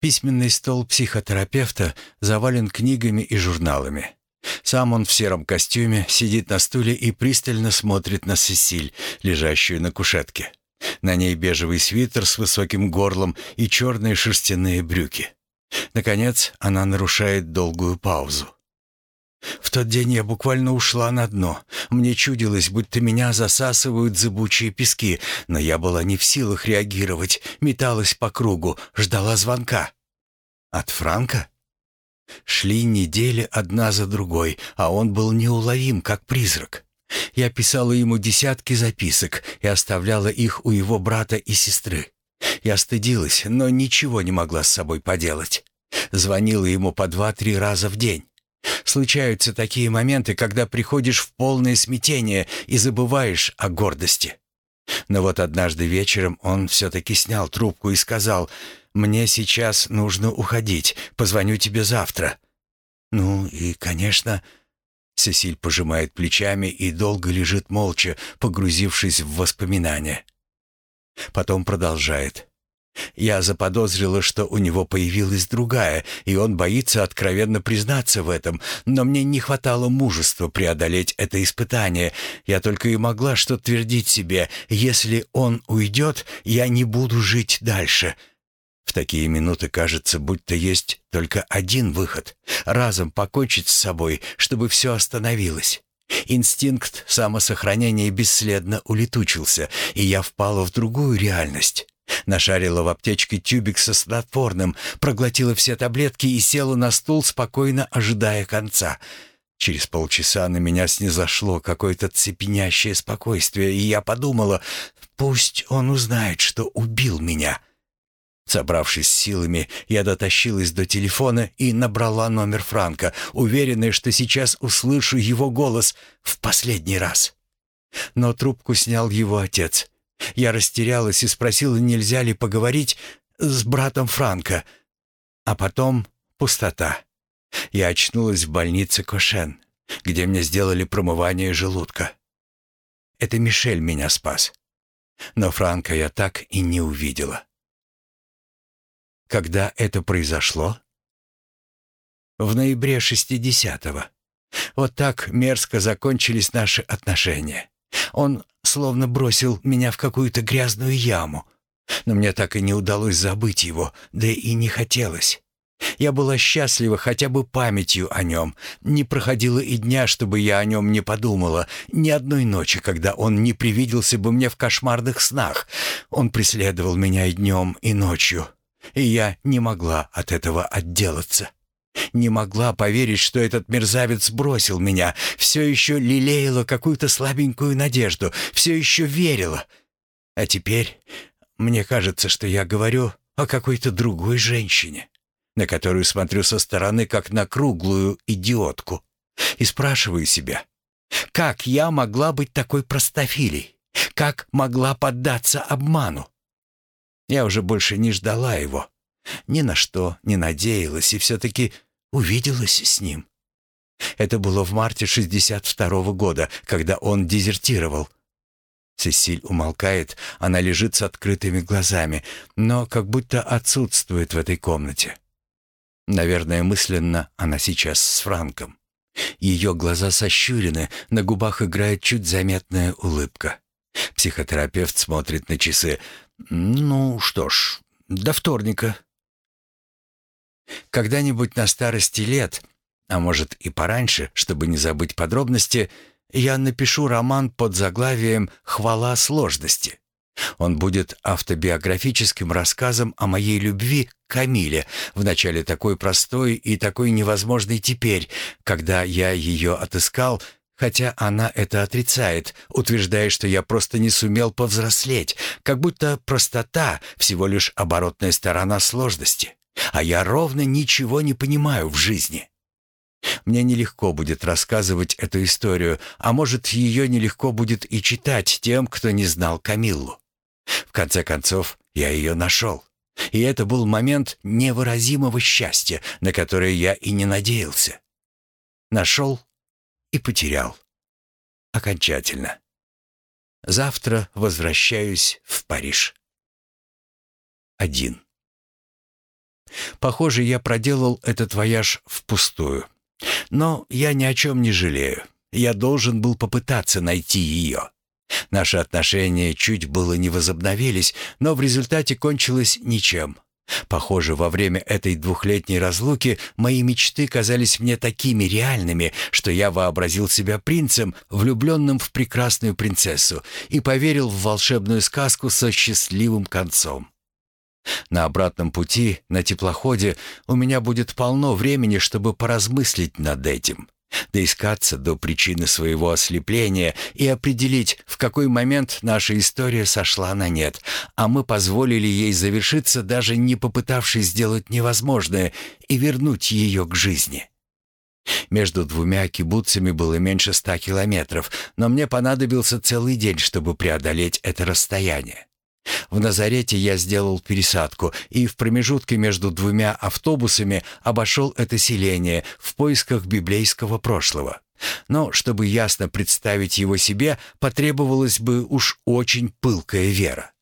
Письменный стол психотерапевта завален книгами и журналами. Сам он в сером костюме сидит на стуле и пристально смотрит на Сесиль, лежащую на кушетке. На ней бежевый свитер с высоким горлом и черные шерстяные брюки. Наконец, она нарушает долгую паузу. В тот день я буквально ушла на дно. Мне чудилось, будто меня засасывают зыбучие пески, но я была не в силах реагировать, металась по кругу, ждала звонка. От Франка? Шли недели одна за другой, а он был неуловим, как призрак. Я писала ему десятки записок и оставляла их у его брата и сестры. Я стыдилась, но ничего не могла с собой поделать. Звонила ему по два-три раза в день. Случаются такие моменты, когда приходишь в полное смятение и забываешь о гордости. Но вот однажды вечером он все-таки снял трубку и сказал, «Мне сейчас нужно уходить, позвоню тебе завтра». «Ну и, конечно...» Сесиль пожимает плечами и долго лежит молча, погрузившись в воспоминания. Потом продолжает. Я заподозрила, что у него появилась другая, и он боится откровенно признаться в этом, но мне не хватало мужества преодолеть это испытание. Я только и могла что твердить себе, если он уйдет, я не буду жить дальше. В такие минуты кажется, будто есть только один выход — разом покончить с собой, чтобы все остановилось. Инстинкт самосохранения бесследно улетучился, и я впала в другую реальность. Нашарила в аптечке тюбик со снотворным, проглотила все таблетки и села на стул, спокойно ожидая конца. Через полчаса на меня снизошло какое-то цепенящее спокойствие, и я подумала, пусть он узнает, что убил меня. Собравшись силами, я дотащилась до телефона и набрала номер Франка, уверенная, что сейчас услышу его голос в последний раз. Но трубку снял его отец — я растерялась и спросила, нельзя ли поговорить с братом Франка. А потом пустота. Я очнулась в больнице Кошен, где мне сделали промывание желудка. Это Мишель меня спас. Но Франка я так и не увидела. Когда это произошло? В ноябре 60-го. Вот так мерзко закончились наши отношения. Он словно бросил меня в какую-то грязную яму. Но мне так и не удалось забыть его, да и не хотелось. Я была счастлива хотя бы памятью о нем. Не проходило и дня, чтобы я о нем не подумала. Ни одной ночи, когда он не привиделся бы мне в кошмарных снах. Он преследовал меня и днем, и ночью. И я не могла от этого отделаться. Не могла поверить, что этот мерзавец бросил меня. Все еще лелеяла какую-то слабенькую надежду. Все еще верила. А теперь мне кажется, что я говорю о какой-то другой женщине, на которую смотрю со стороны, как на круглую идиотку. И спрашиваю себя, как я могла быть такой простофилей? Как могла поддаться обману? Я уже больше не ждала его. Ни на что не надеялась и все-таки увиделась с ним. Это было в марте 62 -го года, когда он дезертировал. Сесиль умолкает, она лежит с открытыми глазами, но как будто отсутствует в этой комнате. Наверное, мысленно она сейчас с Франком. Ее глаза сощурены, на губах играет чуть заметная улыбка. Психотерапевт смотрит на часы. «Ну что ж, до вторника», когда-нибудь на старости лет, а может и пораньше, чтобы не забыть подробности, я напишу роман под заглавием «Хвала сложности». Он будет автобиографическим рассказом о моей любви к Камиле, вначале такой простой и такой невозможной теперь, когда я ее отыскал, хотя она это отрицает, утверждая, что я просто не сумел повзрослеть, как будто простота — всего лишь оборотная сторона сложности а я ровно ничего не понимаю в жизни. Мне нелегко будет рассказывать эту историю, а может, ее нелегко будет и читать тем, кто не знал Камиллу. В конце концов, я ее нашел. И это был момент невыразимого счастья, на которое я и не надеялся. Нашел и потерял. Окончательно. Завтра возвращаюсь в Париж. Один. Похоже, я проделал этот вояж впустую. Но я ни о чем не жалею. Я должен был попытаться найти ее. Наши отношения чуть было не возобновились, но в результате кончилось ничем. Похоже, во время этой двухлетней разлуки мои мечты казались мне такими реальными, что я вообразил себя принцем, влюбленным в прекрасную принцессу, и поверил в волшебную сказку со счастливым концом. На обратном пути, на теплоходе, у меня будет полно времени, чтобы поразмыслить над этим доискаться до причины своего ослепления и определить, в какой момент наша история сошла на нет, а мы позволили ей завершиться, даже не попытавшись сделать невозможное и вернуть ее к жизни. Между двумя кибуцами было меньше ста километров, но мне понадобился целый день, чтобы преодолеть это расстояние. В Назарете я сделал пересадку и в промежутке между двумя автобусами обошел это селение в поисках библейского прошлого. Но чтобы ясно представить его себе, потребовалась бы уж очень пылкая вера.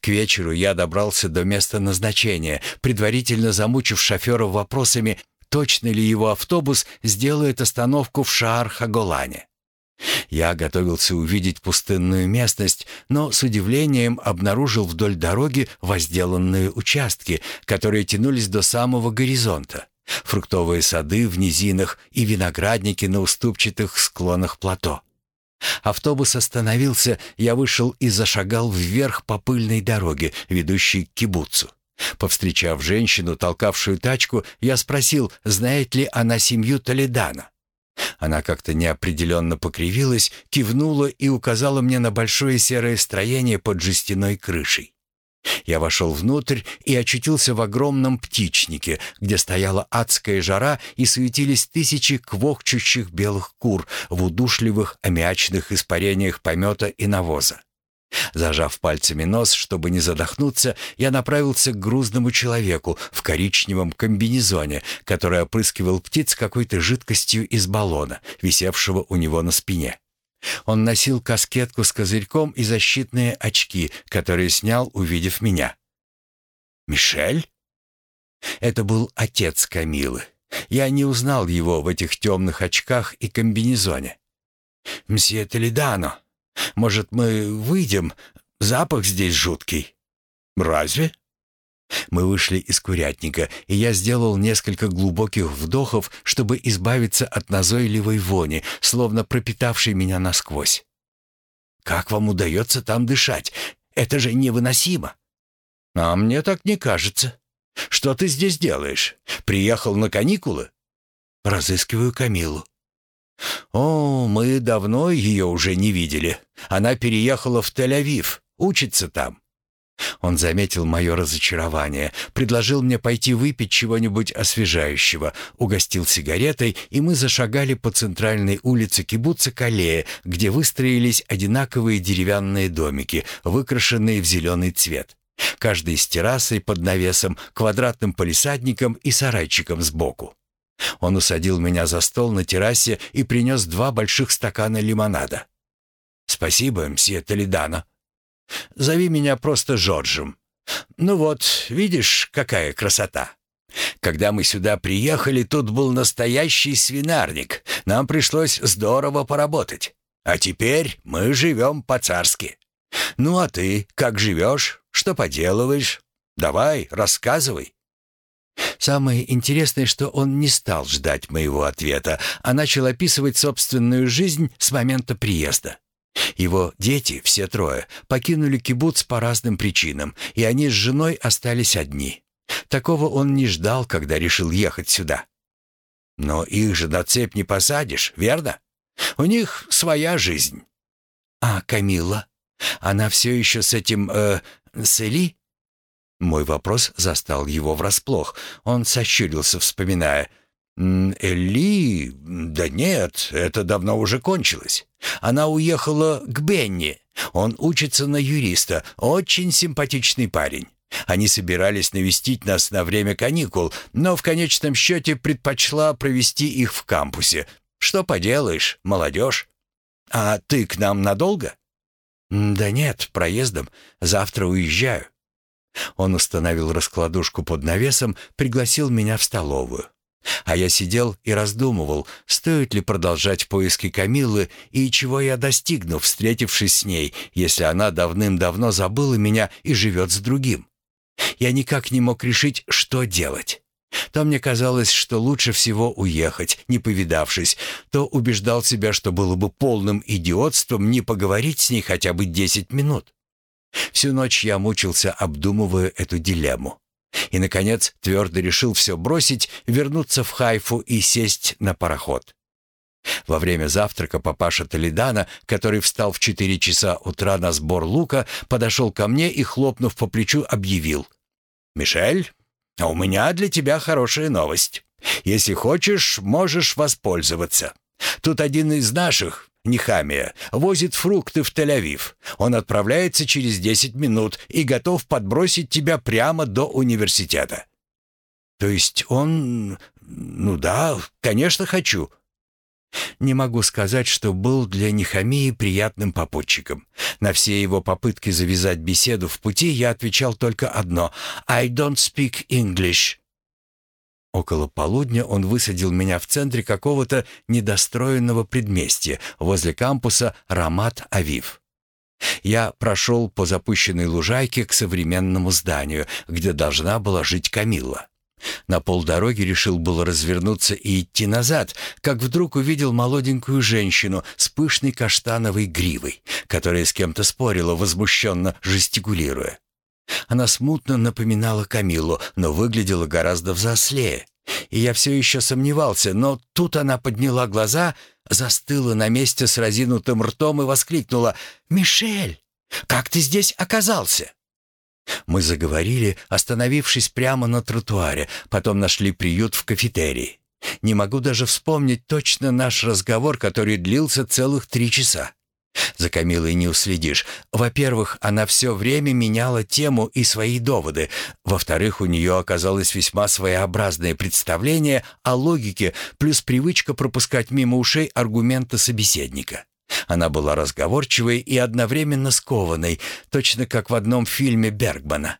К вечеру я добрался до места назначения, предварительно замучив шофера вопросами, точно ли его автобус сделает остановку в Шаар-Хаголане. Я готовился увидеть пустынную местность, но с удивлением обнаружил вдоль дороги возделанные участки, которые тянулись до самого горизонта. Фруктовые сады в низинах и виноградники на уступчатых склонах плато. Автобус остановился, я вышел и зашагал вверх по пыльной дороге, ведущей к кибуцу. Повстречав женщину, толкавшую тачку, я спросил, знает ли она семью Толедана. Она как-то неопределенно покривилась, кивнула и указала мне на большое серое строение под жестяной крышей. Я вошел внутрь и очутился в огромном птичнике, где стояла адская жара и суетились тысячи квохчущих белых кур в удушливых аммиачных испарениях помета и навоза. Зажав пальцами нос, чтобы не задохнуться, я направился к грузному человеку в коричневом комбинезоне, который опрыскивал птиц какой-то жидкостью из баллона, висевшего у него на спине. Он носил каскетку с козырьком и защитные очки, которые снял, увидев меня. «Мишель?» Это был отец Камилы. Я не узнал его в этих темных очках и комбинезоне. «Мсье Толедано», может, мы выйдем? Запах здесь жуткий». «Разве?» Мы вышли из курятника, и я сделал несколько глубоких вдохов, чтобы избавиться от назойливой вони, словно пропитавшей меня насквозь. «Как вам удается там дышать? Это же невыносимо!» «А мне так не кажется. Что ты здесь делаешь? Приехал на каникулы?» «Разыскиваю Камилу». «О, мы давно ее уже не видели. Она переехала в Тель-Авив, учится там». Он заметил мое разочарование, предложил мне пойти выпить чего-нибудь освежающего, угостил сигаретой, и мы зашагали по центральной улице кибуца Калея, где выстроились одинаковые деревянные домики, выкрашенные в зеленый цвет. Каждый с террасой под навесом, квадратным палисадником и сарайчиком сбоку. Он усадил меня за стол на террасе и принес два больших стакана лимонада. «Спасибо, мсье Толедано. Зови меня просто Жоржем. Ну вот, видишь, какая красота. Когда мы сюда приехали, тут был настоящий свинарник. Нам пришлось здорово поработать. А теперь мы живем по-царски. Ну а ты как живешь? Что поделываешь? Давай, рассказывай». Самое интересное, что он не стал ждать моего ответа, а начал описывать собственную жизнь с момента приезда. Его дети, все трое, покинули кибуц по разным причинам, и они с женой остались одни. Такого он не ждал, когда решил ехать сюда. Но их же на цепь не посадишь, верно? У них своя жизнь. А Камила? Она все еще с этим, э, с Эли? Мой вопрос застал его врасплох. Он сощурился, вспоминая. «Элли? Да нет, это давно уже кончилось. Она уехала к Бенни. Он учится на юриста. Очень симпатичный парень. Они собирались навестить нас на время каникул, но в конечном счете предпочла провести их в кампусе. Что поделаешь, молодежь. А ты к нам надолго?» «Да нет, проездом. Завтра уезжаю». Он установил раскладушку под навесом, пригласил меня в столовую. А я сидел и раздумывал, стоит ли продолжать поиски Камилы и чего я достигну, встретившись с ней, если она давным-давно забыла меня и живет с другим. Я никак не мог решить, что делать. То мне казалось, что лучше всего уехать, не повидавшись, то убеждал себя, что было бы полным идиотством не поговорить с ней хотя бы десять минут. Всю ночь я мучился, обдумывая эту дилемму. И, наконец, твердо решил все бросить, вернуться в Хайфу и сесть на пароход. Во время завтрака папаша Толедана, который встал в четыре часа утра на сбор лука, подошел ко мне и, хлопнув по плечу, объявил. «Мишель, а у меня для тебя хорошая новость. Если хочешь, можешь воспользоваться. Тут один из наших, Нехамия, возит фрукты в Тель-Авив. Он отправляется через 10 минут и готов подбросить тебя прямо до университета». «То есть он... Ну да, конечно, хочу». Не могу сказать, что был для Нехамии приятным попутчиком. На все его попытки завязать беседу в пути я отвечал только одно «I don't speak English». Около полудня он высадил меня в центре какого-то недостроенного предместья возле кампуса Рамат-Авив. Я прошел по запущенной лужайке к современному зданию, где должна была жить Камилла. На полдороги решил было развернуться и идти назад, как вдруг увидел молоденькую женщину с пышной каштановой гривой, которая с кем-то спорила, возмущенно жестикулируя. Она смутно напоминала Камилу, но выглядела гораздо взрослее. И я все еще сомневался, но тут она подняла глаза, застыла на месте с разинутым ртом и воскликнула «Мишель, как ты здесь оказался?» Мы заговорили, остановившись прямо на тротуаре, потом нашли приют в кафетерии. Не могу даже вспомнить точно наш разговор, который длился целых три часа. За Камилой не уследишь. Во-первых, она все время меняла тему и свои доводы. Во-вторых, у нее оказалось весьма своеобразное представление о логике, плюс привычка пропускать мимо ушей аргументы собеседника. Она была разговорчивой и одновременно скованной, точно как в одном фильме Бергмана.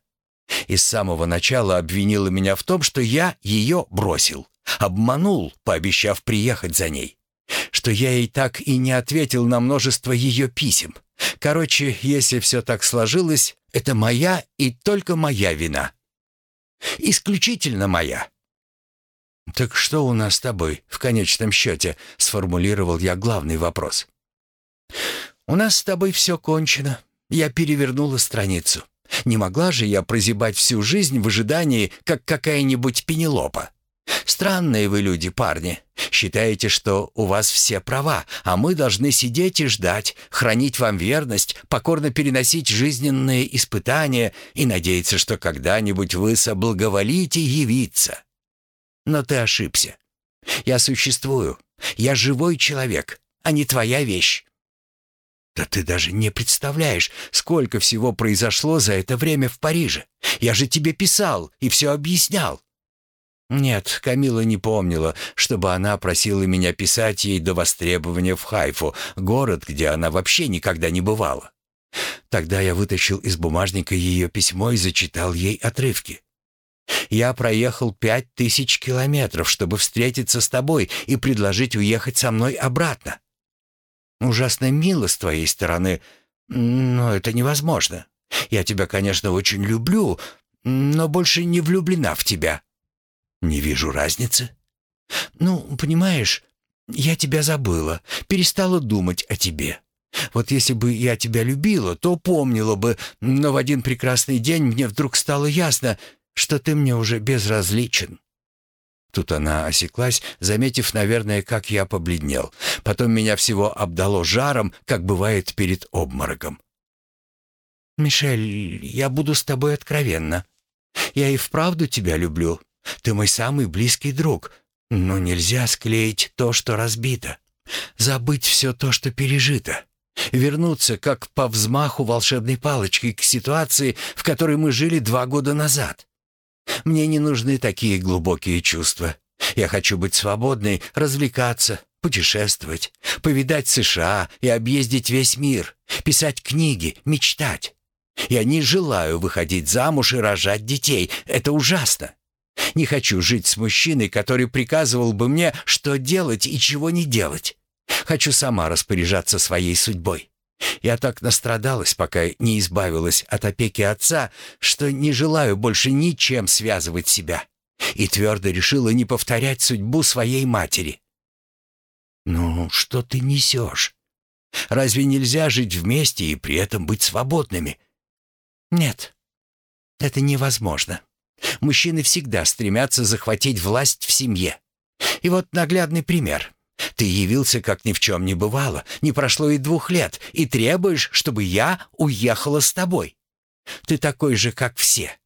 И с самого начала обвинила меня в том, что я ее бросил. Обманул, пообещав приехать за ней что я ей так и не ответил на множество ее писем. Короче, если все так сложилось, это моя и только моя вина. Исключительно моя. «Так что у нас с тобой в конечном счете?» — сформулировал я главный вопрос. «У нас с тобой все кончено. Я перевернула страницу. Не могла же я прозябать всю жизнь в ожидании, как какая-нибудь пенелопа. Странные вы люди, парни. Считаете, что у вас все права, а мы должны сидеть и ждать, хранить вам верность, покорно переносить жизненные испытания и надеяться, что когда-нибудь вы соблаговолите явиться. Но ты ошибся. Я существую. Я живой человек, а не твоя вещь. Да ты даже не представляешь, сколько всего произошло за это время в Париже. Я же тебе писал и все объяснял. Нет, Камила не помнила, чтобы она просила меня писать ей до востребования в Хайфу, город, где она вообще никогда не бывала. Тогда я вытащил из бумажника ее письмо и зачитал ей отрывки. «Я проехал пять тысяч километров, чтобы встретиться с тобой и предложить уехать со мной обратно. Ужасно мило с твоей стороны, но это невозможно. Я тебя, конечно, очень люблю, но больше не влюблена в тебя». «Не вижу разницы». «Ну, понимаешь, я тебя забыла, перестала думать о тебе. Вот если бы я тебя любила, то помнила бы, но в один прекрасный день мне вдруг стало ясно, что ты мне уже безразличен». Тут она осеклась, заметив, наверное, как я побледнел. Потом меня всего обдало жаром, как бывает перед обмороком. «Мишель, я буду с тобой откровенна. Я и вправду тебя люблю, ты мой самый близкий друг, но нельзя склеить то, что разбито. Забыть все то, что пережито. Вернуться, как по взмаху волшебной палочки, к ситуации, в которой мы жили два года назад. Мне не нужны такие глубокие чувства. Я хочу быть свободной, развлекаться, путешествовать, повидать США и объездить весь мир, писать книги, мечтать. Я не желаю выходить замуж и рожать детей. Это ужасно. Не хочу жить с мужчиной, который приказывал бы мне, что делать и чего не делать. Хочу сама распоряжаться своей судьбой. Я так настрадалась, пока не избавилась от опеки отца, что не желаю больше ничем связывать себя. И твердо решила не повторять судьбу своей матери. «Ну, что ты несешь? Разве нельзя жить вместе и при этом быть свободными?» «Нет, это невозможно. Мужчины всегда стремятся захватить власть в семье. И вот наглядный пример. Ты явился, как ни в чем не бывало, не прошло и двух лет, и требуешь, чтобы я уехала с тобой. Ты такой же, как все.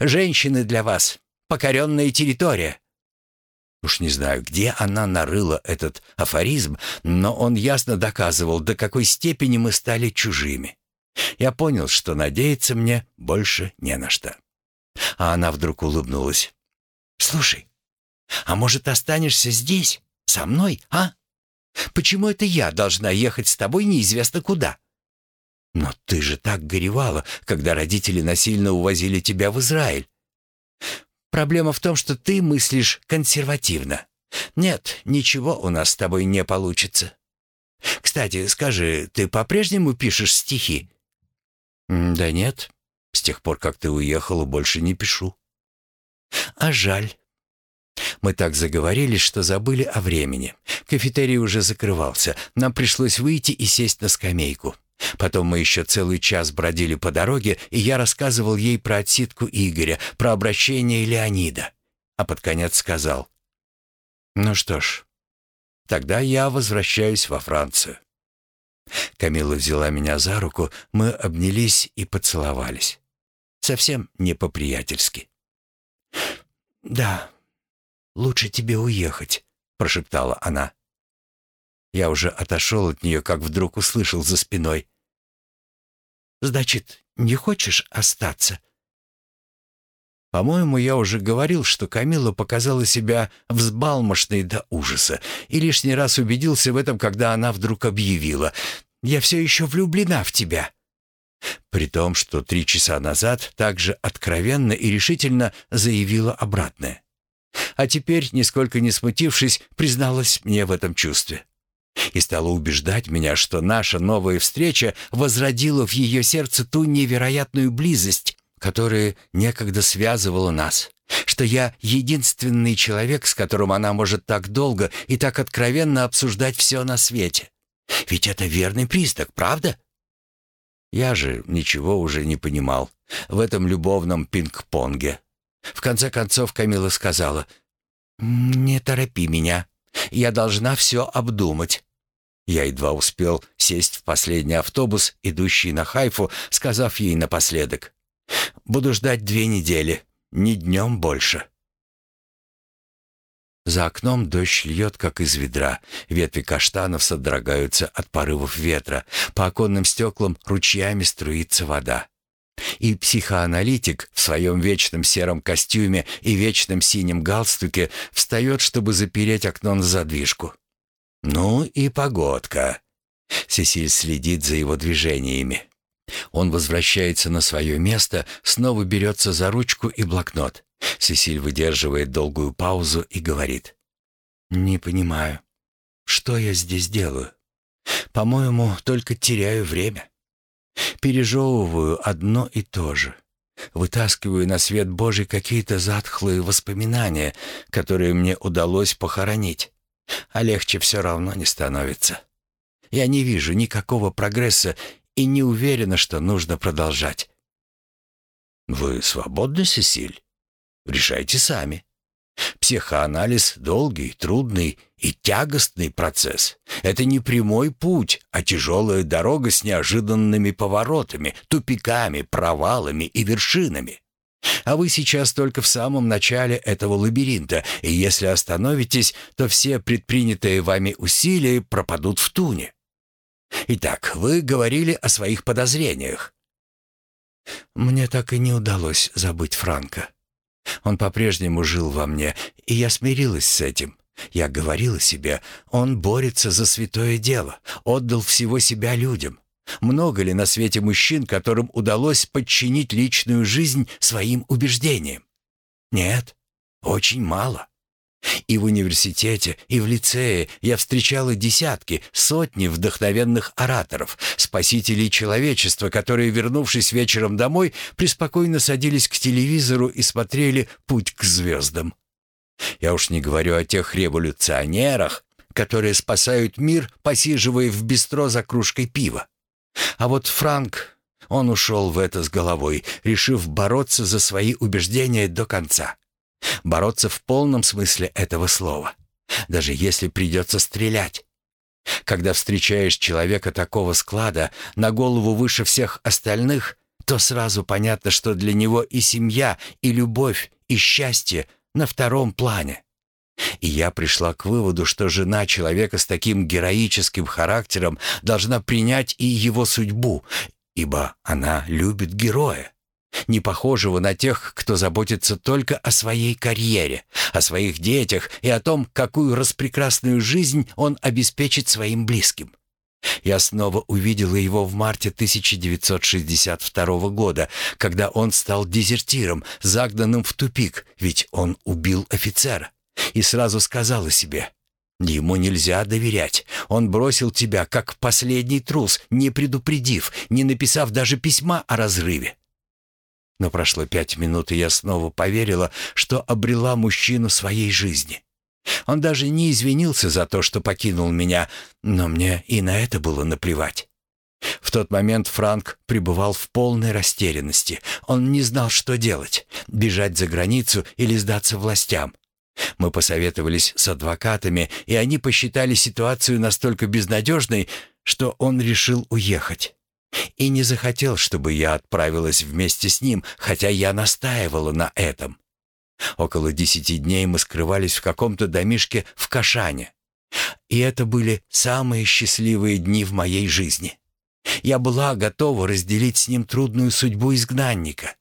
Женщины для вас — покоренная территория. Уж не знаю, где она нарыла этот афоризм, но он ясно доказывал, до какой степени мы стали чужими. Я понял, что надеяться мне больше не на что. А она вдруг улыбнулась. «Слушай, а может, останешься здесь, со мной, а? Почему это я должна ехать с тобой неизвестно куда?» «Но ты же так горевала, когда родители насильно увозили тебя в Израиль. Проблема в том, что ты мыслишь консервативно. Нет, ничего у нас с тобой не получится. Кстати, скажи, ты по-прежнему пишешь стихи?» «Да нет, с тех пор, как ты уехала, больше не пишу». «А жаль». Мы так заговорили, что забыли о времени. Кафетерий уже закрывался. Нам пришлось выйти и сесть на скамейку. Потом мы еще целый час бродили по дороге, и я рассказывал ей про отсидку Игоря, про обращение Леонида. А под конец сказал. «Ну что ж, тогда я возвращаюсь во Францию». Камила взяла меня за руку, мы обнялись и поцеловались. Совсем не по-приятельски. «Да, лучше тебе уехать», — прошептала она. Я уже отошел от нее, как вдруг услышал за спиной. «Значит, не хочешь остаться?» По-моему, я уже говорил, что Камила показала себя взбалмошной до ужаса, и лишний раз убедился в этом, когда она вдруг объявила «Я все еще влюблена в тебя». При том, что три часа назад также откровенно и решительно заявила обратное. А теперь, нисколько не смутившись, призналась мне в этом чувстве и стала убеждать меня, что наша новая встреча возродила в ее сердце ту невероятную близость, которая некогда связывала нас, что я единственный человек, с которым она может так долго и так откровенно обсуждать все на свете. Ведь это верный признак, правда? Я же ничего уже не понимал в этом любовном пинг-понге. В конце концов Камила сказала, «Не торопи меня, я должна все обдумать». Я едва успел сесть в последний автобус, идущий на Хайфу, сказав ей напоследок, «Буду ждать две недели, ни днем больше». За окном дождь льет, как из ведра. Ветви каштанов содрогаются от порывов ветра. По оконным стеклам ручьями струится вода. И психоаналитик в своем вечном сером костюме и вечном синем галстуке встает, чтобы запереть окно на задвижку. «Ну и погодка». Сесиль следит за его движениями. Он возвращается на свое место, снова берется за ручку и блокнот. Сесиль выдерживает долгую паузу и говорит. «Не понимаю, что я здесь делаю? По-моему, только теряю время. Пережевываю одно и то же. Вытаскиваю на свет Божий какие-то затхлые воспоминания, которые мне удалось похоронить. А легче все равно не становится. Я не вижу никакого прогресса и не уверена, что нужно продолжать. Вы свободны, Сесиль? Решайте сами. Психоанализ — долгий, трудный и тягостный процесс. Это не прямой путь, а тяжелая дорога с неожиданными поворотами, тупиками, провалами и вершинами. А вы сейчас только в самом начале этого лабиринта, и если остановитесь, то все предпринятые вами усилия пропадут в туне. Итак, вы говорили о своих подозрениях. Мне так и не удалось забыть Франка. Он по-прежнему жил во мне, и я смирилась с этим. Я говорила себе, он борется за святое дело, отдал всего себя людям. Много ли на свете мужчин, которым удалось подчинить личную жизнь своим убеждениям? Нет, очень мало. И в университете, и в лицее я встречала десятки, сотни вдохновенных ораторов, спасителей человечества, которые, вернувшись вечером домой, преспокойно садились к телевизору и смотрели «Путь к звездам». Я уж не говорю о тех революционерах, которые спасают мир, посиживая в бистро за кружкой пива. А вот Франк, он ушел в это с головой, решив бороться за свои убеждения до конца. Бороться в полном смысле этого слова. Даже если придется стрелять. Когда встречаешь человека такого склада, на голову выше всех остальных, то сразу понятно, что для него и семья, и любовь, и счастье на втором плане. И я пришла к выводу, что жена человека с таким героическим характером должна принять и его судьбу, ибо она любит героя, не похожего на тех, кто заботится только о своей карьере, о своих детях и о том, какую распрекрасную жизнь он обеспечит своим близким. Я снова увидела его в марте 1962 года, когда он стал дезертиром, загнанным в тупик, ведь он убил офицера и сразу сказала себе, «Ему нельзя доверять. Он бросил тебя, как последний трус, не предупредив, не написав даже письма о разрыве». Но прошло пять минут, и я снова поверила, что обрела мужчину своей жизни. Он даже не извинился за то, что покинул меня, но мне и на это было наплевать. В тот момент Франк пребывал в полной растерянности. Он не знал, что делать — бежать за границу или сдаться властям. Мы посоветовались с адвокатами, и они посчитали ситуацию настолько безнадежной, что он решил уехать. И не захотел, чтобы я отправилась вместе с ним, хотя я настаивала на этом. Около десяти дней мы скрывались в каком-то домишке в Кашане. И это были самые счастливые дни в моей жизни. Я была готова разделить с ним трудную судьбу изгнанника.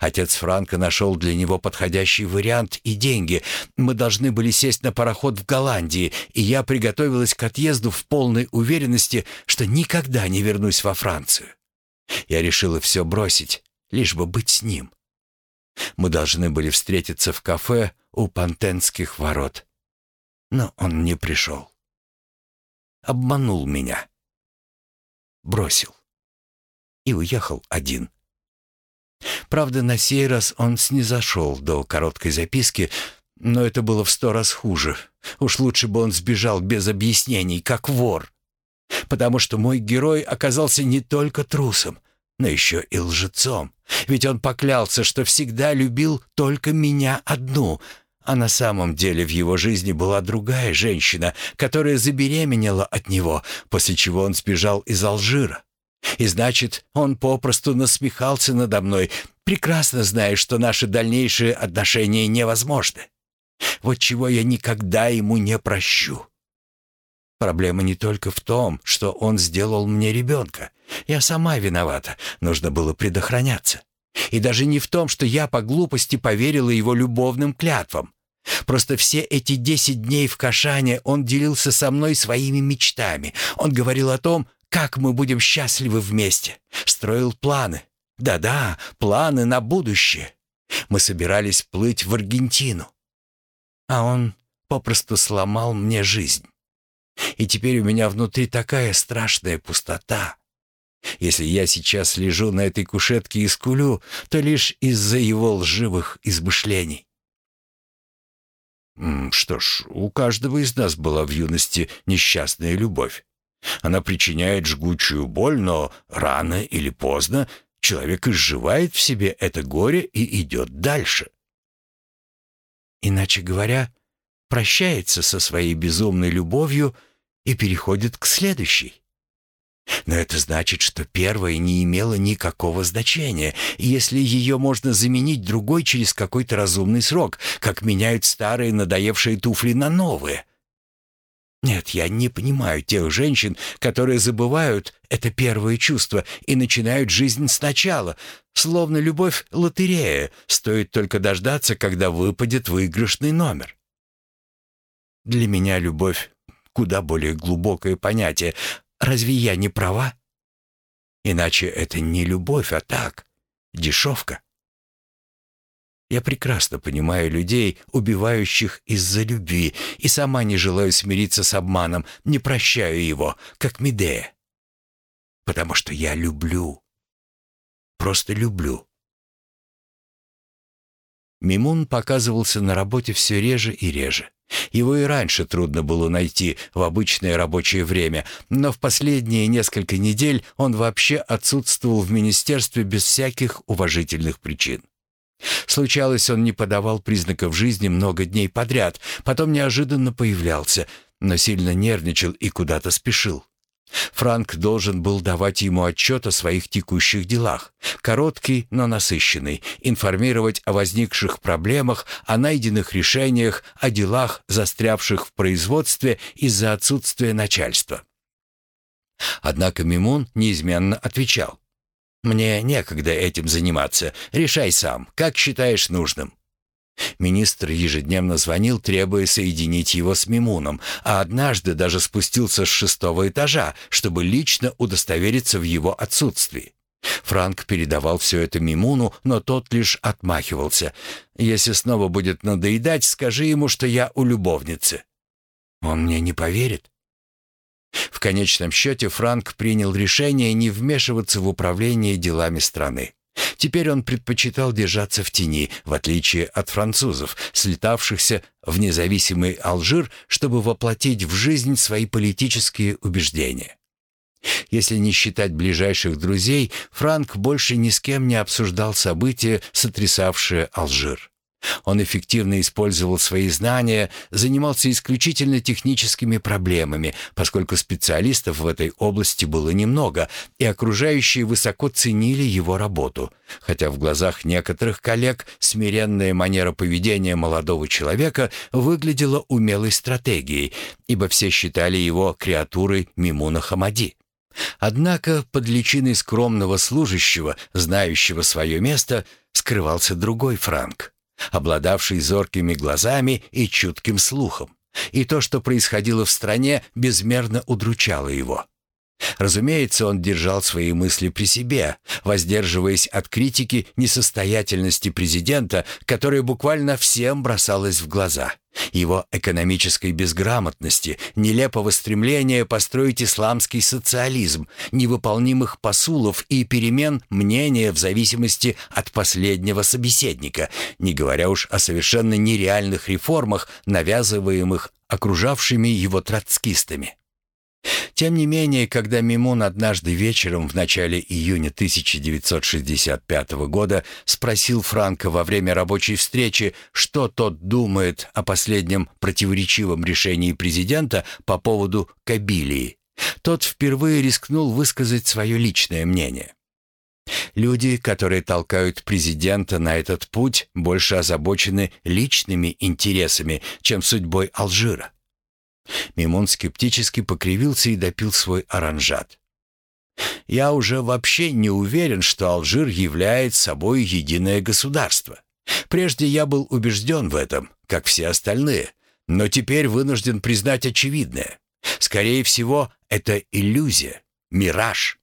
Отец Франка нашел для него подходящий вариант и деньги. Мы должны были сесть на пароход в Голландии, и я приготовилась к отъезду в полной уверенности, что никогда не вернусь во Францию. Я решила все бросить, лишь бы быть с ним. Мы должны были встретиться в кафе у Пантенских ворот. Но он не пришел. Обманул меня. Бросил. И уехал один. Правда, на сей раз он снизошел до короткой записки, но это было в сто раз хуже. Уж лучше бы он сбежал без объяснений, как вор. Потому что мой герой оказался не только трусом, но еще и лжецом. Ведь он поклялся, что всегда любил только меня одну, а на самом деле в его жизни была другая женщина, которая забеременела от него, после чего он сбежал из Алжира. И значит, он попросту насмехался надо мной, прекрасно зная, что наши дальнейшие отношения невозможны. Вот чего я никогда ему не прощу. Проблема не только в том, что он сделал мне ребенка. Я сама виновата, нужно было предохраняться. И даже не в том, что я по глупости поверила его любовным клятвам. Просто все эти десять дней в Кашане он делился со мной своими мечтами. Он говорил о том, как мы будем счастливы вместе. Строил планы. Да-да, планы на будущее. Мы собирались плыть в Аргентину. А он попросту сломал мне жизнь. И теперь у меня внутри такая страшная пустота. Если я сейчас лежу на этой кушетке и скулю, то лишь из-за его лживых измышлений. Что ж, у каждого из нас была в юности несчастная любовь. Она причиняет жгучую боль, но рано или поздно человек изживает в себе это горе и идет дальше. Иначе говоря, прощается со своей безумной любовью и переходит к следующей. Но это значит, что первая не имела никакого значения, если ее можно заменить другой через какой-то разумный срок, как меняют старые надоевшие туфли на новые — нет, я не понимаю тех женщин, которые забывают это первое чувство и начинают жизнь сначала, словно любовь лотерея, стоит только дождаться, когда выпадет выигрышный номер. Для меня любовь куда более глубокое понятие. Разве я не права? Иначе это не любовь, а так, дешевка. Я прекрасно понимаю людей, убивающих из-за любви, и сама не желаю смириться с обманом, не прощаю его, как Медея. Потому что я люблю. Просто люблю. Мимун показывался на работе все реже и реже. Его и раньше трудно было найти в обычное рабочее время, но в последние несколько недель он вообще отсутствовал в министерстве без всяких уважительных причин. Случалось, он не подавал признаков жизни много дней подряд, потом неожиданно появлялся, но сильно нервничал и куда-то спешил. Франк должен был давать ему отчет о своих текущих делах, короткий, но насыщенный, информировать о возникших проблемах, о найденных решениях, о делах, застрявших в производстве из-за отсутствия начальства. Однако Мимун неизменно отвечал. «Мне некогда этим заниматься. Решай сам, как считаешь нужным». Министр ежедневно звонил, требуя соединить его с Мимуном, а однажды даже спустился с шестого этажа, чтобы лично удостовериться в его отсутствии. Франк передавал все это Мимуну, но тот лишь отмахивался. «Если снова будет надоедать, скажи ему, что я у любовницы». «Он мне не поверит?» В конечном счете Франк принял решение не вмешиваться в управление делами страны. Теперь он предпочитал держаться в тени, в отличие от французов, слетавшихся в независимый Алжир, чтобы воплотить в жизнь свои политические убеждения. Если не считать ближайших друзей, Франк больше ни с кем не обсуждал события, сотрясавшие Алжир. Он эффективно использовал свои знания, занимался исключительно техническими проблемами, поскольку специалистов в этой области было немного, и окружающие высоко ценили его работу, хотя в глазах некоторых коллег смиренная манера поведения молодого человека выглядела умелой стратегией, ибо все считали его креатурой Мимуна Хамади. Однако под личиной скромного служащего, знающего свое место, скрывался другой Франк обладавший зоркими глазами и чутким слухом. И то, что происходило в стране, безмерно удручало его. Разумеется, он держал свои мысли при себе, воздерживаясь от критики несостоятельности президента, которая буквально всем бросалась в глаза его экономической безграмотности, нелепого стремления построить исламский социализм, невыполнимых посулов и перемен мнения в зависимости от последнего собеседника, не говоря уж о совершенно нереальных реформах, навязываемых окружавшими его троцкистами. Тем не менее, когда Мимун однажды вечером в начале июня 1965 года спросил Франка во время рабочей встречи, что тот думает о последнем противоречивом решении президента по поводу Кабилии, тот впервые рискнул высказать свое личное мнение. Люди, которые толкают президента на этот путь, больше озабочены личными интересами, чем судьбой Алжира. Мимон скептически покривился и допил свой оранжат. «Я уже вообще не уверен, что Алжир является собой единое государство. Прежде я был убежден в этом, как все остальные, но теперь вынужден признать очевидное. Скорее всего, это иллюзия, мираж.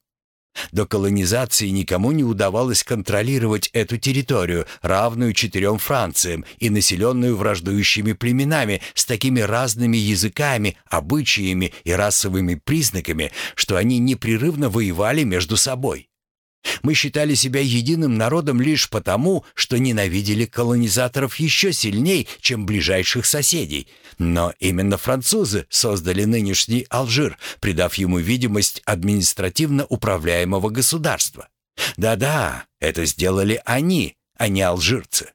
До колонизации никому не удавалось контролировать эту территорию, равную четырем Франциям и населенную враждующими племенами с такими разными языками, обычаями и расовыми признаками, что они непрерывно воевали между собой. Мы считали себя единым народом лишь потому, что ненавидели колонизаторов еще сильней, чем ближайших соседей. Но именно французы создали нынешний Алжир, придав ему видимость административно управляемого государства. Да-да, это сделали они, а не алжирцы.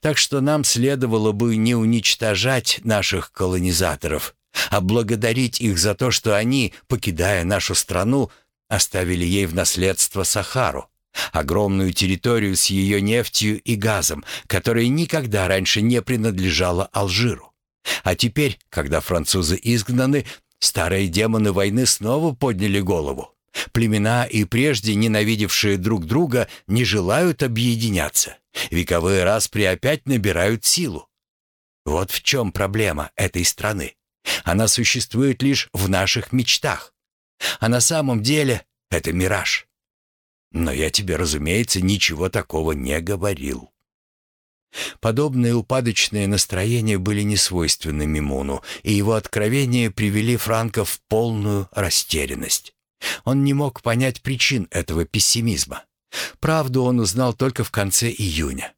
Так что нам следовало бы не уничтожать наших колонизаторов, а благодарить их за то, что они, покидая нашу страну, Оставили ей в наследство Сахару, огромную территорию с ее нефтью и газом, которая никогда раньше не принадлежала Алжиру. А теперь, когда французы изгнаны, старые демоны войны снова подняли голову. Племена и прежде ненавидевшие друг друга не желают объединяться. Вековые распри опять набирают силу. Вот в чем проблема этой страны. Она существует лишь в наших мечтах. А на самом деле это мираж. Но я тебе, разумеется, ничего такого не говорил». Подобные упадочные настроения были несвойственны Мимуну, и его откровения привели Франка в полную растерянность. Он не мог понять причин этого пессимизма. Правду он узнал только в конце июня.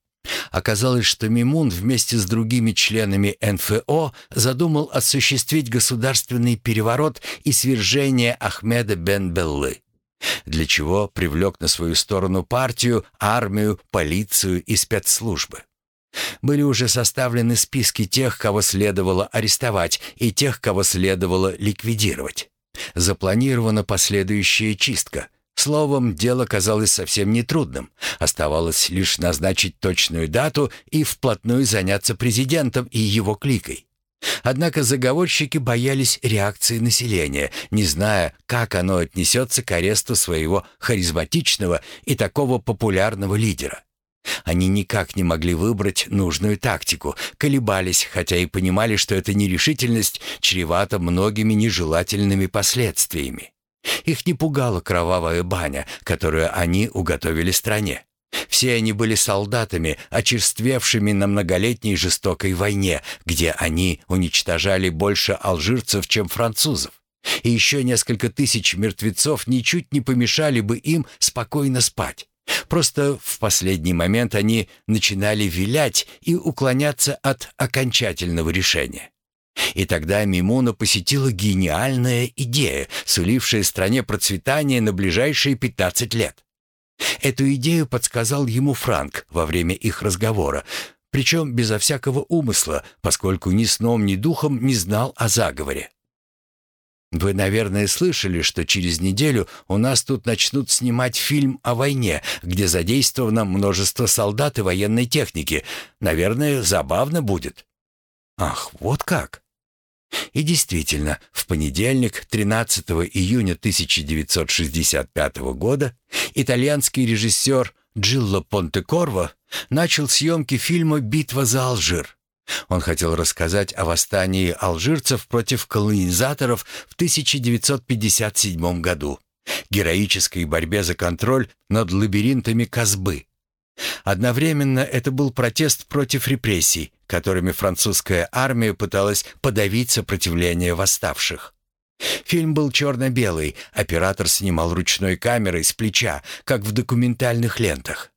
Оказалось, что Мимун вместе с другими членами НФО задумал осуществить государственный переворот и свержение Ахмеда бен Беллы, для чего привлек на свою сторону партию, армию, полицию и спецслужбы. Были уже составлены списки тех, кого следовало арестовать, и тех, кого следовало ликвидировать. Запланирована последующая чистка. Словом, дело казалось совсем нетрудным. Оставалось лишь назначить точную дату и вплотную заняться президентом и его кликой. Однако заговорщики боялись реакции населения, не зная, как оно отнесется к аресту своего харизматичного и такого популярного лидера. Они никак не могли выбрать нужную тактику, колебались, хотя и понимали, что эта нерешительность чревата многими нежелательными последствиями. Их не пугала кровавая баня, которую они уготовили стране. Все они были солдатами, очерствевшими на многолетней жестокой войне, где они уничтожали больше алжирцев, чем французов. И еще несколько тысяч мертвецов ничуть не помешали бы им спокойно спать. Просто в последний момент они начинали вилять и уклоняться от окончательного решения. И тогда Мимуна посетила гениальная идея, сулившая стране процветание на ближайшие 15 лет. Эту идею подсказал ему Франк во время их разговора, причем безо всякого умысла, поскольку ни сном, ни духом не знал о заговоре. Вы, наверное, слышали, что через неделю у нас тут начнут снимать фильм о войне, где задействовано множество солдат и военной техники. Наверное, забавно будет. Ах, вот как. И действительно, в понедельник, 13 июня 1965 года, итальянский режиссер Джилlo Понтекорво начал съемки фильма «Битва за Алжир». Он хотел рассказать о восстании алжирцев против колонизаторов в 1957 году, героической борьбе за контроль над лабиринтами Казбы. Одновременно это был протест против репрессий, которыми французская армия пыталась подавить сопротивление восставших. Фильм был черно-белый, оператор снимал ручной камерой с плеча, как в документальных лентах.